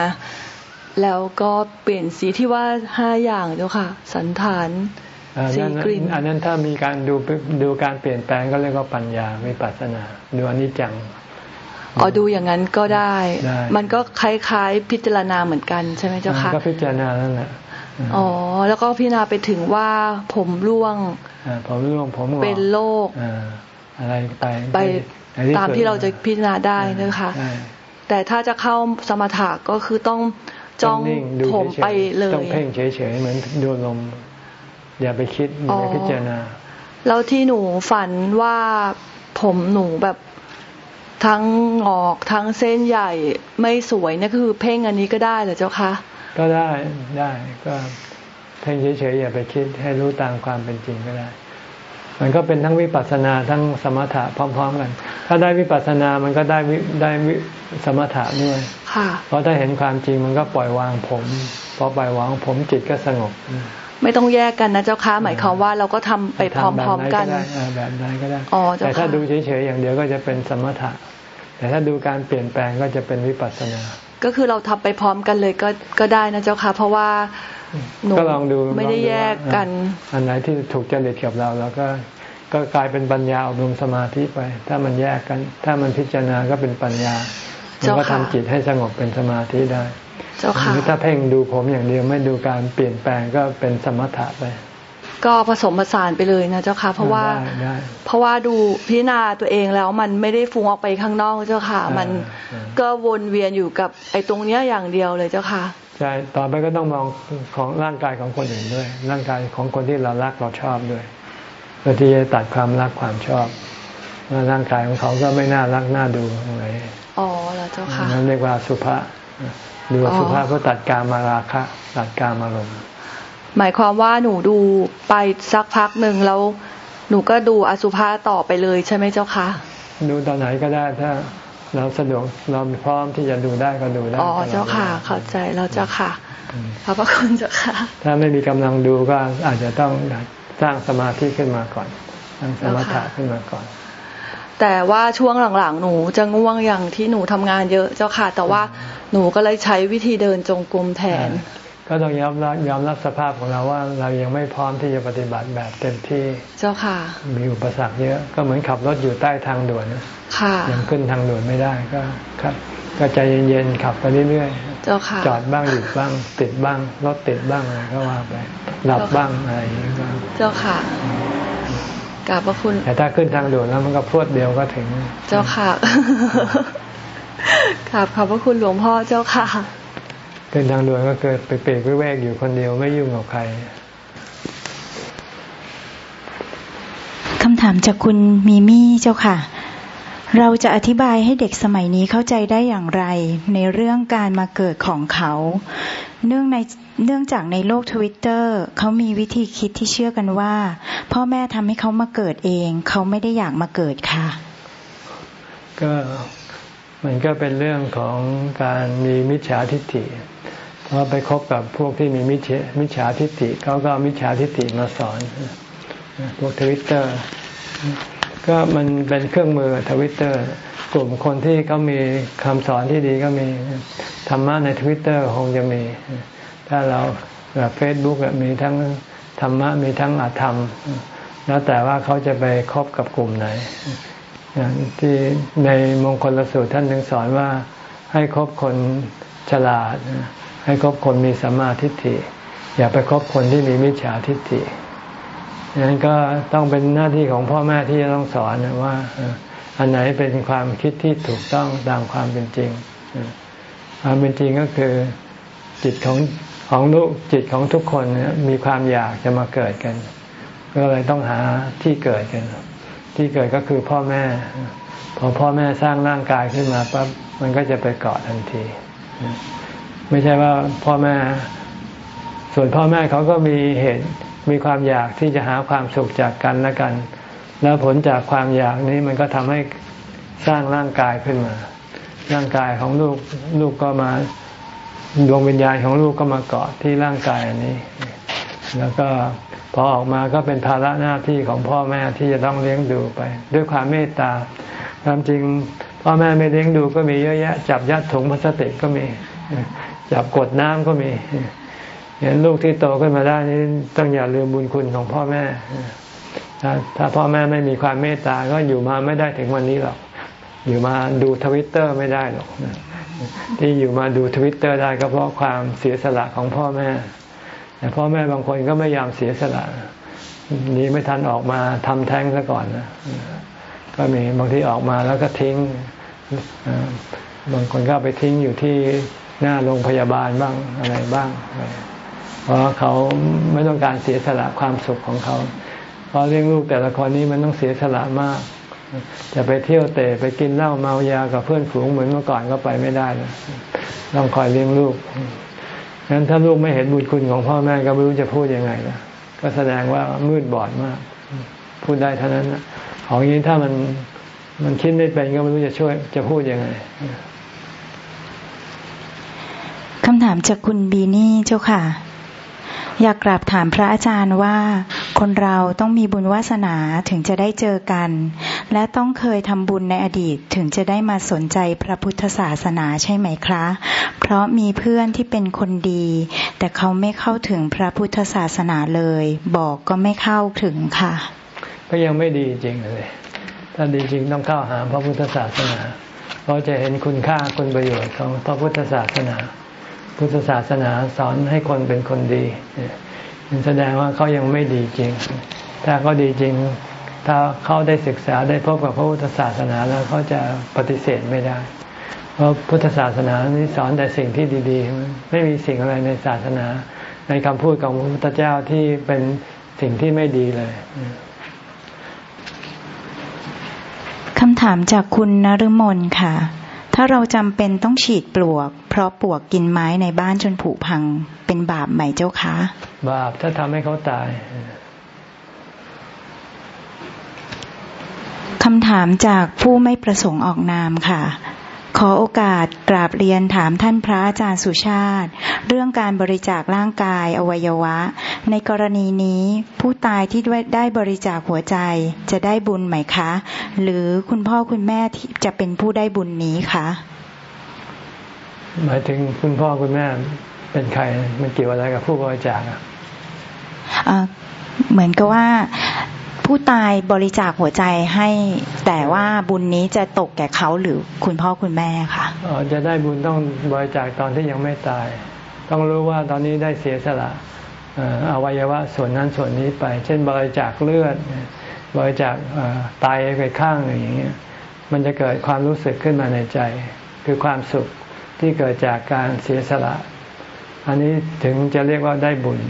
แล้วก็เปลี่ยนสีที่ว่าห้าอย่างเจ้าค่ะ สันฐานสีกลิ่น
อันนั้นถ้ามีการดูดูการเปลี่ยนแปลงก็เรียกว่าปัญญาไม่ปัสนา ดูอนิจจัง
อ๋อดูอย่างนั้นก็ได้ มันก็คล้ายๆพิจารณาเหมือนกันใช่ไหมเจ้าค่ะ
ก็พิจารณานั่นแหละ
อ๋อแล้วก็พิจารณาไปถึงว่าผมร่วง
ผมร่วงผม
เป็นโรค
อะไรไป
ไปตามที่เราจะพิจารณาได้นะคะแต่ถ้าจะเข้าสมถะก็คือต้องจ้องผมไปเลย
ต้องเพ่งเฉยๆเหมือนดูลมอย่าไปคิดอย่าไปพิจารณา
แล้วที่หนูฝันว่าผมหนูแบบ ทั้งงอกทั้งเส้นใหญ่ไม่สวยนี่คือเพ่งอันนี้ก็ได้เหรอเจ้าคะ
ก็ได้ได้ก็เพ่งเฉยๆอย่าไปคิดให้รู้ตามความเป็นจริงก็ได้ มันก็เป็นทั้งวิปัสสนาทั้งสมถะพร้อม ๆ กัน ถ้าได้วิปัสสนามันก็ได้ได้สมถะด้วยเพราะถ้าเห็นความจริงมันก็ปล่อยวางผมพอปล่อยวางผมจิตก็สงบ
ไม่ต้องแยกกันนะเจ้าค่ะหมายความว่าเราก็ทำไปพร้อมๆกัน
แบบไหนก็ได้แต่ถ้าดูเฉยๆอย่างเดียวก็จะเป็นสมถะ แต่ถ้าดูการเปลี่ยนแปลงก็จะเป็นวิปัสสนา
ก็คือเราทำไปพร้อมกันเลยก็ก็ได้นะเจ้าค่ะ เพราะว่า
หนูก็ลองดู
ไม่ได้แยกกัน
อันไหนที่ถูกจริตกับเราแล้วก็ก็กลายเป็นปัญญาอบรมสมาธิไป ถ้ามันแยกกัน ถ้ามันพิจารณาก็เป็นปัญญามันก็ทำจิตให้สงบเป็นสมาธิได้
เจ้าค่ะ
ถ้าเพ่งดูผมอย่างเดียวไม่ดูการเปลี่ยนแปลงก็เป็นสมถะไป
ก็ผสมผสานไปเลยนะเจ้าค่ะ เพราะว่าเพราะว่าดูพิจารณาตัวเองแล้วมันไม่ได้ฟุ้งออกไปข้างนอกเจ้าค่ะ มันก็วนเวียนอยู่กับไอ้ตรงเนี้ยอย่างเดียวเลยเจ้าค่ะ
ใช่ต่อไปก็ต้องมองของร่างกายของคนอื่นด้วย ร่างกายของคนที่เรารักเราชอบด้วยเพื่อที่จะตัดความรักความชอบว่าร่างกายของเขาก็ไม่น่ารักน่าดูอะไร
อ๋อแล้วเจ้าค่ะ
นั่นเรียกว่าสุภาดูสุภาพเพื่อตัดการมาราคะ ตัดการมารม
หมายความว่าหนูดูไปสักพักหนึ่งแล้ว หนูก็ดูอสุภาต่อไปเลยใช่ไหมเจ้าคะ
ดูตอนไหนก็ได้ถ้าเราสะดวกเราพร้อมที่จะดูได้ก็ดูได้
อ๋อเจ้าค่ะ เข้าใจแล้วเจ้าค่ะขอบพระคุณเจ้าค่ะ
ถ้าไม่มีกำลังดูก็อาจจะต้องสร้างสมาธิขึ้นมาก่อนสร้างสมาธิขึ้นมาก่อน
แต่ว่าช่วงหลังๆ หนูจะง่วงอย่างที่หนูทำงานเยอะเจ้าค่ะ แต่ว่าหนูก็เลยใช้วิธีเดินจงกรมแทน
ก็ต้องยอมรับยอมรับสภาพของเราว่าเรายังไม่พร้อมที่จะปฏิบัติแบบเต็มที่
เจ้าค่ะ
มีอุปสรรคเยอะ ก็เหมือนขับรถอยู่ใต้ทางด่วน
ค่ะ
ยังขึ้นทางด่วนไม่ได้ก็ครับ ก็ใจเย็นๆขับไปเรื่อย
ๆเจ้าค่ะ
จอดบ้างหยุดบ้าง ติดบ้างรถติดบ้างอะไรก็ว่าไปหลับบ้างอะไรอย่างนี้ก็
เจ้าค่ะกราบพระคุณ
แต่ถ้าขึ้นทางด่วนแล้วมันก็พรวดเดียวก็ถึง
เจ้าค่ะกราบขอบพระคุณหลวงพ่อเจ้าค่ะ
ขึ้นทางด่วนก็เกิดไปเปรกวิเวกอยู่คนเดียวไม่ยุ่งกับใคร
คำถามจากคุณมีมี่เจ้าค่ะ เราจะอธิบายให้เด็กสมัยนี้เข้าใจได้อย่างไร ในเรื่องการมาเกิดของเขา เนื่องในเนื่องจากในโลกทวิตเตอร์เขามีวิธีคิดที่เชื่อกันว่า พ่อแม่ทำให้เขามาเกิดเอง เขาไม่ได้อยากมาเกิดค่ะ
ก็มันก็เป็นเรื่องของการมีมิจฉาทิฏฐิเพราะไปคบกับพวกที่มีมิจฉามิจฉาทิฏฐิเขาก็มิจฉาทิฏฐิมาสอนพวกทวิตเตอร์ก็มันเป็นเครื่องมือทวิตเตอร์กลุ่มคนที่เขามีคำสอนที่ดีก็มีธรรมะในทวิตเตอร์คงจะมี ถ้าเราแบบเฟซบุ๊กมีทั้งธรรมะมีทั้งอาธรรม แล้วแต่ว่าเขาจะไปคบกับกลุ่มไหนที่ในมงคลสูตรท่านหนึ่งสอนว่าให้คบคนฉลาด ให้คบคนมีสัมมาทิฏฐิ อย่าไปคบคนที่มีมิจฉาทิฏฐินั้นก็ต้องเป็นหน้าที่ของพ่อแม่ที่จะต้องสอนว่า อันไหนเป็นความคิดที่ถูกต้องตามความเป็นจริง ความเป็นจริงก็คือจิตของของลูกจิตของทุกคนมีความอยากจะมาเกิดกัน ก็เลยต้องหาที่เกิดกัน ที่เกิดก็คือพ่อแม่ พอพ่อแม่สร้างร่างกายขึ้นมาปั๊บมันก็จะไปเกาะทันที ไม่ใช่ว่าพ่อแม่ ส่วนพ่อแม่เขาก็มีเหตุมีความอยากที่จะหาความสุขจากกันและกัน แล้วผลจากความอยากนี้มันก็ทำให้สร้างร่างกายขึ้นมา ร่างกายของลูกลูกก็มาดวงวิญญาณของลูกก็มาเกาะที่ร่างกายอันนี้ แล้วก็พอออกมาก็เป็นภาระหน้าที่ของพ่อแม่ที่จะต้องเลี้ยงดูไป ด้วยความเมตตาความจริงพ่อแม่ไม่เลี้ยงดูก็มีเยอะแยะ จับยัดถุงพลาสติกก็มี จับกดน้ำก็มีเห็นลูกที่โตขึ้นมาได้นี่ต้องอย่าลืมบุญคุณของพ่อแม่ถ้าถ้าพ่อแม่ไม่มีความเมตตาก็อยู่มาไม่ได้ถึงวันนี้หรอก อยู่มาดูทวิตเตอร์ไม่ได้หรอกที่อยู่มาดูทวิตเตอร์ได้ก็เพราะความเสียสละของพ่อแม่ แต่พ่อแม่บางคนก็ไม่ยอมเสียสละนี้ไม่ทันออกมาทำแท้งซะก่อนนะก็มีบางทีออกมาแล้วก็ทิ้ง บางคนก็ไปทิ้งอยู่ที่ หน้าโรงพยาบาลบ้างอะไรบ้าง เพราะเขาไม่ต้องการเสียสละความสุขของเขา เพราะเลี้ยงลูกแต่ละคนนี้มันต้องเสียสละมาก จะไปเที่ยวเตะไปกินเหล้าเมายากับเพื่อนฝูงเหมือนเมื่อก่อนก็ไปไม่ได้เลยต้องคอยเลี้ยงลูกงั้นถ้าลูกไม่เห็นบุญคุณของพ่อแม่ก็ไม่รู้จะพูดยังไงละก็แสดงว่ามืดบอดมาก พูดได้เท่านั้นของอย่งนี้ถ้ามันมันคิดไม่เป็นก็ไม่รู้จะช่วยจะพูดยังไงำ
ถามจากคุณบีนี่เจ้าค่ะ อยากกราบถามพระอาจารย์ว่า คนเราต้องมีบุญวาสนาถึงจะได้เจอกัน และต้องเคยทำบุญในอดีตถึงจะได้มาสนใจพระพุทธศาสนาใช่ไหมคะ เพราะมีเพื่อนที่เป็นคนดี แต่เขาไม่เข้าถึงพระพุทธศาสนาเลย บอกก็ไม่เข้าถึงค่ะ
ก็ยังไม่ดีจริงเลยถ้าดีจริงต้องเข้าหาพระพุทธศาสนา เพราะจะเห็นคุณค่าคุณประโยชน์ของพระพุทธศาสนา พุทธศาสนาสอนให้คนเป็นคนดีแสดงว่าเขายังไม่ดีจริง ถ้าเขาดีจริง ถ้าเขาได้ศึกษาได้พบกับพระพุทธศาสนาแล้วเขาจะปฏิเสธไม่ได้ เพราะพุทธศาสนานี้สอนแต่สิ่งที่ดีๆ ไม่มีสิ่งอะไรในศาสนา ในคำพูดของพระพุทธเจ้าที่เป็นสิ่งที่ไม่ดีเลย
คำถามจากคุณนฤมลค่ะ ถ้าเราจำเป็นต้องฉีดปลวก เพราะปลวกกินไม้ในบ้านจนผุพังเป็นบาปไหมเจ้าคะ
บาปถ้าทำให้เขาตาย
คำถามจากผู้ไม่ประสงค์ออกนามค่ะขอโอกาสกราบเรียนถามท่านพระอาจารย์สุชาติ เรื่องการบริจาคร่างกายอวัยวะ ในกรณีนี้ผู้ตายที่ได้บริจาคหัวใจจะได้บุญไหมคะ หรือคุณพ่อคุณแม่ที่จะเป็นผู้ได้บุญนี้คะ
หมายถึงคุณพ่อคุณแม่เป็นใครมันเกี่ยวอะไรกับผู้บริจาคอะ
เหมือนกับว่าผู้ตายบริจาคหัวใจให้แต่ว่าบุญนี้จะตกแก่เขาหรือคุณพ่อคุณแม่ค่ะ
อ๋อจะได้บุญต้องบริจาคตอนที่ยังไม่ตาย ต้องรู้ว่าตอนนี้ได้เสียสละอวัยวะส่วนนั้นส่วนนี้ไป เช่นบริจาคเลือด บริจาคตายไปข้างหนึ่งอย่างเงี้ยมันจะเกิดความรู้สึกขึ้นมาในใจ คือความสุขที่เกิดจากการเสียสละ อันนี้ถึงจะเรียกว่าได้บุญ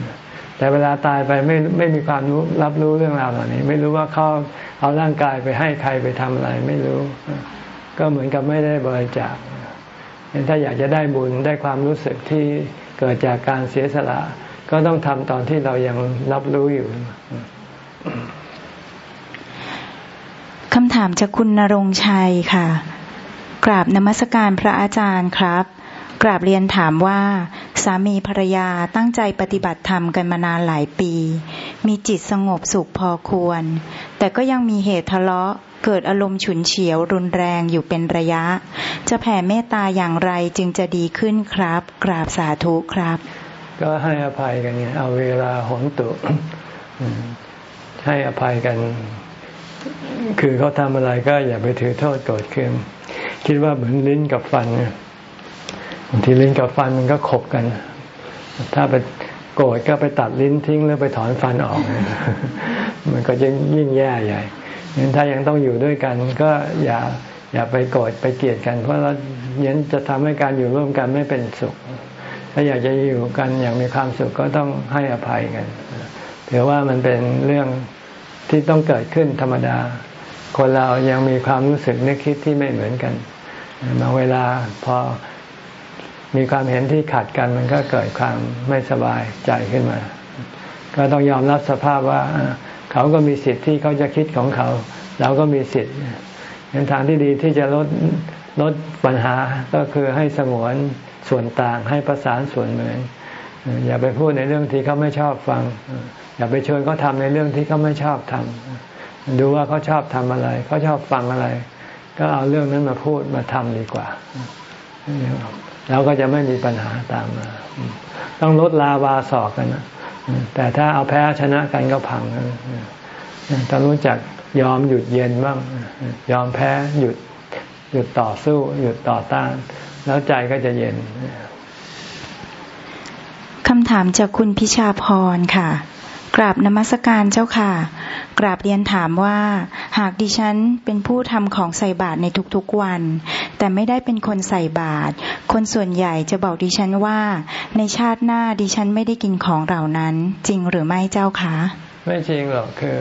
แต่เวลาตายไปไม่ไม่มีความรู้รับรู้เรื่องราวเหล่านี้ ไม่รู้ว่าเขาเอาร่างกายไปให้ใครไปทำอะไร ไม่รู้ ก็เหมือนกับไม่ได้บริจาคถ้าอยากจะได้บุญได้ความรู้สึกที่ เกิดจากการเสียสละ ก็ต้องทำตอนที่เรายังรับรู้อยู่
คำถามจากคุณนรงชัยค่ะ กราบนมัสการพระอาจารย์ครับ กราบเรียนถามว่า สามีภรรยาตั้งใจปฏิบัติธรรมกันมานานหลายปี มีจิตสงบสุขพอควร แต่ก็ยังมีเหตุทะเลาะ เกิดอารมณ์ฉุนเฉียวรุนแรงอยู่เป็นระยะ จะแผ่เมตตาอย่างไรจึงจะดีขึ้นครับ กราบสาธุครับ
ก็ให้อภัยกันไงเอาเวลาหนตุให้อภัยกัน คือเขาทำอะไรก็อย่าไปถือโทษโกรธเคืองคิดว่าเหมือนลิ้นกับฟันบางทีลิ้นกับฟันมันก็ขบกัน ถ้าไปโกรธก็ไปตัดลิ้นทิ้งแล้วไปถอนฟันออก มันก็จะยิ่งแย่ใหญ่ งั้นถ้ายังต้องอยู่ด้วยกันก็อย่าอย่าไปโกรธไปเกลียดกัน เพราะเราเย็นจะทำให้การอยู่ร่วมกันไม่เป็นสุข ถ้าอยากจะอยู่กันอย่างมีความสุขก็ต้องให้อภัยกันถือว่ามันเป็นเรื่องที่ต้องเกิดขึ้นธรรมดา คนเรายังมีความรู้สึกนึกคิดที่ไม่เหมือนกันบางเวลาพอมีความเห็นที่ขัดกันมันก็เกิดความไม่สบายใจขึ้นมา ก็ต้องยอมรับสภาพว่า เขาก็มีสิทธิ์ที่เขาจะคิดของเขา เราก็มีสิทธิ์เป็นทางที่ดีที่จะลดลดปัญหาก็คือให้สงวนส่วนต่างให้ประสานส่วนเหมือน อย่าไปพูดในเรื่องที่เขาไม่ชอบฟัง อย่าไปชวนเขาทาในเรื่องที่เขาไม่ชอบทำดูว่าเขาชอบทำอะไร เขาชอบฟังอะไร ก็เอาเรื่องนั้นมาพูดมาทำดีกว่าแล้วก็จะไม่มีปัญหาตามมา ต้องลดลาวาสอกกันนะ แต่ถ้าเอาแพ้ชนะกันก็พังต้องรู้จักยอมหยุดเย็นบ้าง ยอมแพ้หยุดหยุดต่อสู้ หยุดต่อต้าน แล้วใจก็จะเย็น
คำถามจากคุณพิชาพรค่ะ กราบนมัสการเจ้าค่ะ กราบเรียนถามว่า หากดิฉันเป็นผู้ทำของใส่บาตรในทุกๆวัน แต่ไม่ได้เป็นคนใส่บาตรคนส่วนใหญ่จะบอกดิฉันว่า ในชาติหน้าดิฉันไม่ได้กินของเหล่านั้น จริงหรือไม่เจ้าคะ
ไม่จริงหรอกคือ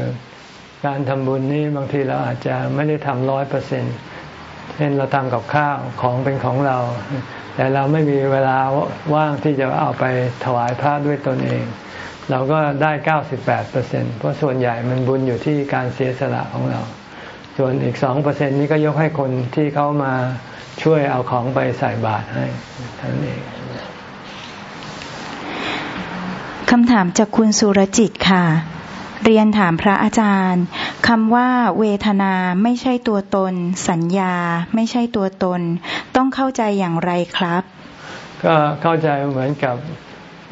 การทำบุญนี้บางทีเราอาจจะไม่ได้ทำร้อยเปอร์เซ็นต์เช่นเราทำกับข้าวของเป็นของเรา แต่เราไม่มีเวลาว่างที่จะเอาไปถวายพระด้วยตนเอง เราก็ได้เก้าสิบแปดเปอร์เซ็นเพราะส่วนใหญ่มันบุญอยู่ที่การเสียสละของเรา ส่วนอีกสองเปอร์เซ็นนี้ก็ยกให้คนที่เขามาช่วยเอาของไปใส่บาตรให้ท่านเอง
คำถามจากคุณสุรจิตค่ะ เรียนถามพระอาจารย์คำว่าเวทนาไม่ใช่ตัวตน สัญญาไม่ใช่ตัวตน ต้องเข้าใจอย่างไรครับ
ก็เข้าใจเหมือนกับ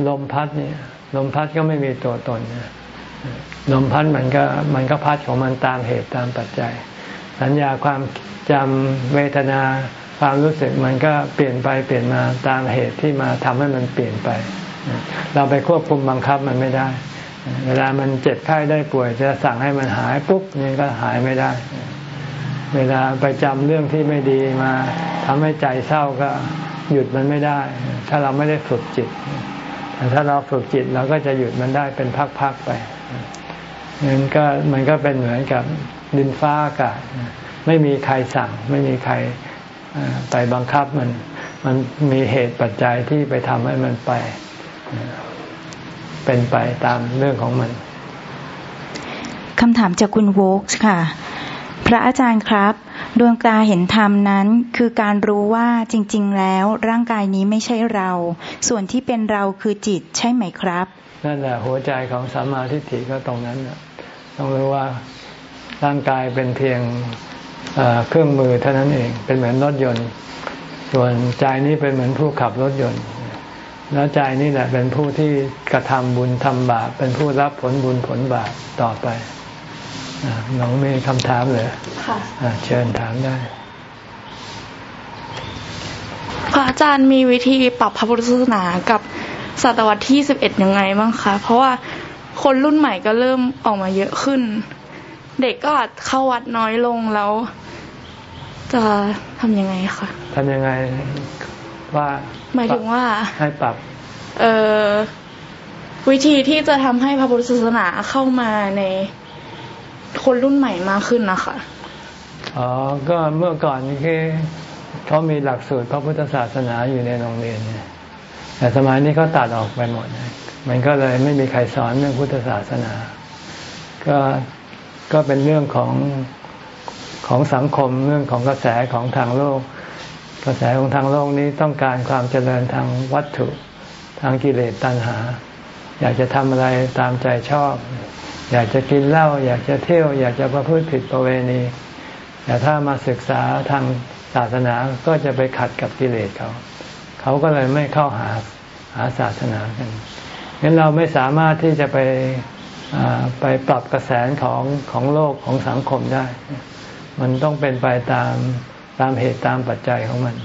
ลมพัดเนี่ย ลมพัดก็ไม่มีตัวตนลมพัดมันก็มันก็พัดของมันตามเหตุตามปัจจัย สัญญาความจำเวทนาความรู้สึกมันก็เปลี่ยนไปเปลี่ยนมาตามเหตุที่มาทำให้มันเปลี่ยนไป เราไปควบคุมบังคับมันไม่ได้ เวลามันเจ็บไข้ได้ป่วย จะสั่งให้มันหายปุ๊บนี่ก็หายไม่ได้ เวลาไปจำเรื่องที่ไม่ดีมาทำให้ใจเศร้าก็หยุดมันไม่ได้ ถ้าเราไม่ได้ฝึกจิต แต่ถ้าเราฝึกจิตเราก็จะหยุดมันได้เป็นพักๆไปนั้นก็มันก็เป็นเหมือนกับดินฟ้าอากาศไม่มีใครสั่ง ไม่มีใครไปบังคับมัน มันมีเหตุปัจจัยที่ไปทำให้มันไป เป็นไปตามเรื่องของมัน
คำถามจากคุณโวกส์ค่ะ พระอาจารย์ครับ ดวงตาเห็นธรรมนั้น คือการรู้ว่าจริง ๆ แล้วร่างกายนี้ไม่ใช่เรา ส่วนที่เป็นเราคือจิตใช่ไหมครับ
นั่นแหละหัวใจของสัมมาทิฏฐิก็ตรงนั้นต้องรู้ว่าร่างกายเป็นเพียงเครื่องมือเท่านั้นเอง เป็นเหมือนรถยนต์ ส่วนใจนี้เป็นเหมือนผู้ขับรถยนต์ แล้วใจนี่แหละเป็นผู้ที่กระทำบุญทำบาปเป็นผู้รับผลบุญผลบาปต่อไปน้องมีคำถามเลย ค่ะเชิญถามได้
พระอาจารย์มีวิธีปรับพระพุทธศาสนากับศตวรรษที่สิบเอ็ดยังไงบ้างคะเพราะว่าคนรุ่นใหม่ก็เริ่มออกมาเยอะขึ้น เด็กก็อาจเข้าวัดน้อยลงแล้ว จะทำยังไงคะ
ทำยังไงว่า
หมายถึงว่า
ให้ปรับ
เอ่อวิธีที่จะทำให้พระพุทธศาสนาเข้ามาในคนรุ่นใหม่มากขึ้นนะคะ
อ๋อ ก็เมื่อก่อนคือเขามีหลักสูตรพระพุทธศาสนาอยู่ในโรงเรียนแต่สมัยนี้เขาตัดออกไปหมด มันก็เลยไม่มีใครสอนเรื่องพุทธศาสนา ก็ก็เป็นเรื่องของของสังคมเรื่องของกระแสของทางโลก กระแสของทางโลกนี้ต้องการความเจริญทางวัตถุทางกิเลสตัณหา อยากจะทำอะไรตามใจชอบ อยากจะกินเหล้าอยากจะเที่ยว อยากจะประพฤติผิดประเวณี แต่ถ้ามาศึกษาทางศาสนาก็จะไปขัดกับกิเลสเขา เขาก็เลยไม่เข้าหาหาศาสนากันงั้นเราไม่สามารถที่จะไปไปปรับกระแสของของโลกของสังคมได้ มันต้องเป็นไปตามตามเหตุตามปัจจัยของมัน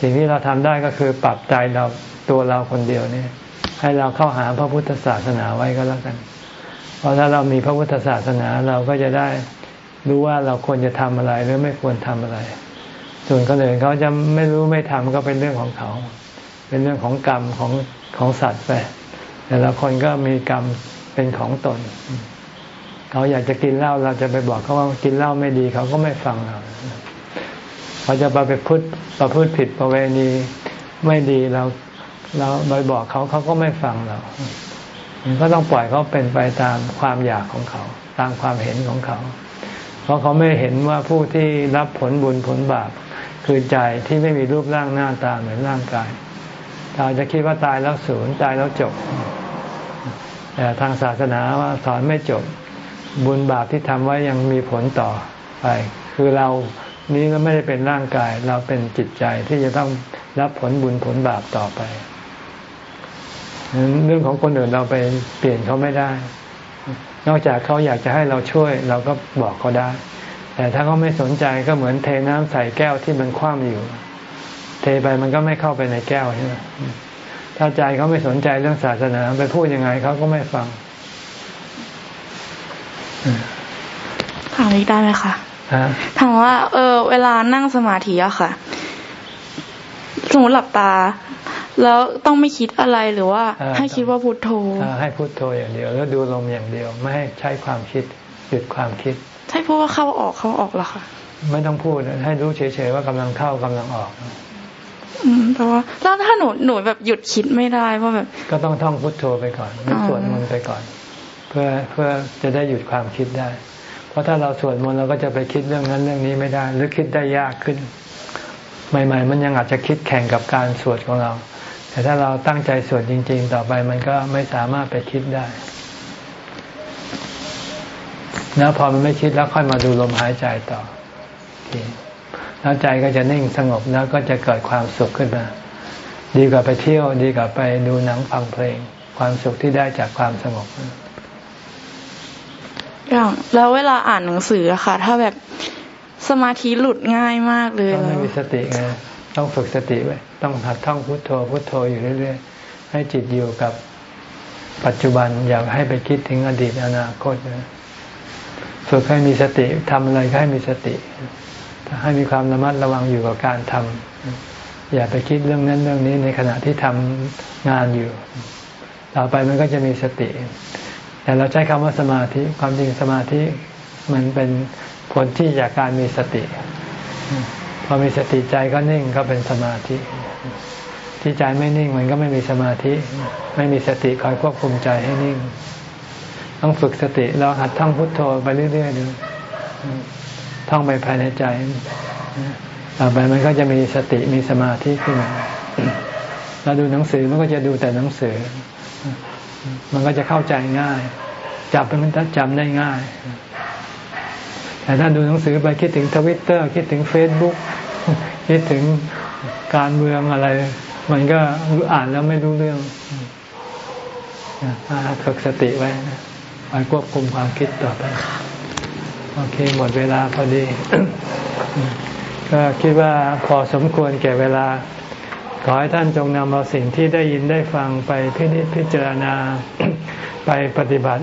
สิ่งที่เราทำได้ก็คือปรับใจเราตัวเราคนเดียวนี่ให้เราเข้าหาพระพุทธศาสนาไว้ก็แล้วกัน เพราะถ้าเรามีพระพุทธศาสนาเราก็จะได้ รู้ว่าเราควรจะทำอะไรหรือไม่ควรทำอะไร ส่วนคนอื่นเขาจะไม่รู้ไม่ทำก็เป็นเรื่องของเขา เป็นเรื่องของกรรมของของสัตว์ไปแต่ละคนก็มีกรรมเป็นของตน เขาอยากจะกินเหล้าเราจะไปบอกเขาว่ากินเหล้าไม่ดีเขาก็ไม่ฟังเราเขาจะไปพูดประพฤติผิดประเวณีไม่ดีเราเราไปบอกเขาเขาก็ไม่ฟังเราก็ต้องปล่อยเขาเป็นไปตามความอยากของเขา ตามความเห็นของเขา เพราะเขาไม่เห็นว่าผู้ที่รับผลบุญผลบาปคือใจที่ไม่มีรูปร่างหน้าตาเหมือนร่างกายเราจะคิดว่าตายแล้วศูนย์ตายแล้วจบ แต่ทางศาสนาว่าสอนไม่จบบุญบาปที่ทำไว้ยังมีผลต่อไป คือเรานี้ก็ไม่ได้เป็นร่างกาย เราเป็นจิตใจที่จะต้องรับผลบุญผลบาปต่อไปเรื่องของคนอื่นเราไปเปลี่ยนเขาไม่ได้ นอกจากเขาอยากจะให้เราช่วย เราก็บอกเขาได้ แต่ถ้าเขาไม่สนใจก็เหมือนเทน้ำใส่แก้วที่มันคว่ำอยู่ เทไปมันก็ไม่เข้าไปในแก้วใช่ไหมถ้าใจเขาไม่สนใจเรื่องศาสนาไปพูดยังไงเขาก็ไม่ฟัง
ถามอีกได้ไหมคะถามว่า เออ เวลานั่งสมาธิอะค่ะ สมมติหลับตา แล้วต้องไม่คิดอะไรหรือว่าให้คิดว่าพุโทโธ
ให้พุโทโธอย่างเดียว แล้วดูลมอย่างเดียว ไม่ให้ใช้ความคิดหยุดความคิด
ใช่พูดว่าเข้าออกเข้าออกหรอคะ
ไม่ต้องพูดให้รู้เฉยๆว่ากำลังเข้ากำลังออก
อืมแต่ว่าแล้วถ้าหนูหนูแบบหยุดคิดไม่ได้เพราะแบบ
ก็ต้องท่องพุทโธไปก่อนนึกสวดมนต์ไปก่อน เพื่อเพื่อจะได้หยุดความคิดได้ เพราะถ้าเราสวดมนต์เราก็จะไปคิดเรื่องนั้นเรื่องนี้ไม่ได้ หรือคิดได้ยากขึ้น ใหม่ ๆ มันยังอาจจะคิดแข่งกับการสวดของเรา แต่ถ้าเราตั้งใจสวดจริง ๆ ต่อไปมันก็ไม่สามารถไปคิดได้ แล้วพอมันไม่คิดแล้วค่อยมาดูลมหายใจต่อ แล้วใจก็จะนิ่งสงบแล้วก็จะเกิดความสุขขึ้นมา ดีกว่าไปเที่ยว ดีกว่าไปดูหนังฟังเพลง ความสุขที่ได้จากความสงบ
อย่างแล้วเวลาอ่านหนังสืออะค่ะ ถ้าแบบสมาธิหลุดง่ายมากเลย
ต้องมีสติไง ต้องฝึกสติไว้ต้องหัดท่องพุทโธพุทโธอยู่เรื่อย ๆ ให้จิตอยู่กับปัจจุบันอยากให้ไปคิดถึงอดีตอนาคตนะฝึกให้มีสติทำอะไรก็ให้มีสติให้มีความระมัดระวังอยู่กับการทำอย่าไปคิดเรื่องนั้นเรื่องนี้ในขณะที่ทำงานอยู่ ต่อไปมันก็จะมีสติ แต่เราใช้คำว่าสมาธิความจริงสมาธิมันเป็นผลที่จากการมีสติ พอมีสติใจก็นิ่งก็เป็นสมาธิ ที่ใจไม่นิ่งมันก็ไม่มีสมาธิ ไม่มีสติคอยควบคุมใจให้นิ่ง ต้องฝึกสติเราหัดท่องพุทโธไปเรื่อยๆดูท่องไปภายในใจต่อไปมันก็จะมีสติมีสมาธิขึ้นมาเราดูหนังสือมันก็จะดูแต่หนังสือ มันก็จะเข้าใจง่ายจับมันจำได้ง่าย แต่ถ้าดูหนังสือไปคิดถึงทวิตเตอร์คิดถึงเฟซบุ๊กคิดถึงการเมืองอะไร มันก็อ่านแล้วไม่รู้เรื่องฝึกสติไว้ไว้ควบคุมความคิดต่อไป โอเค หมดเวลาพอดี ก็คิดว่าพอสมควรแก่เวลา ขอให้ท่านจงนำเอาสิ่งที่ได้ยินได้ฟังไปพินิจพิจารณาไปปฏิบัติ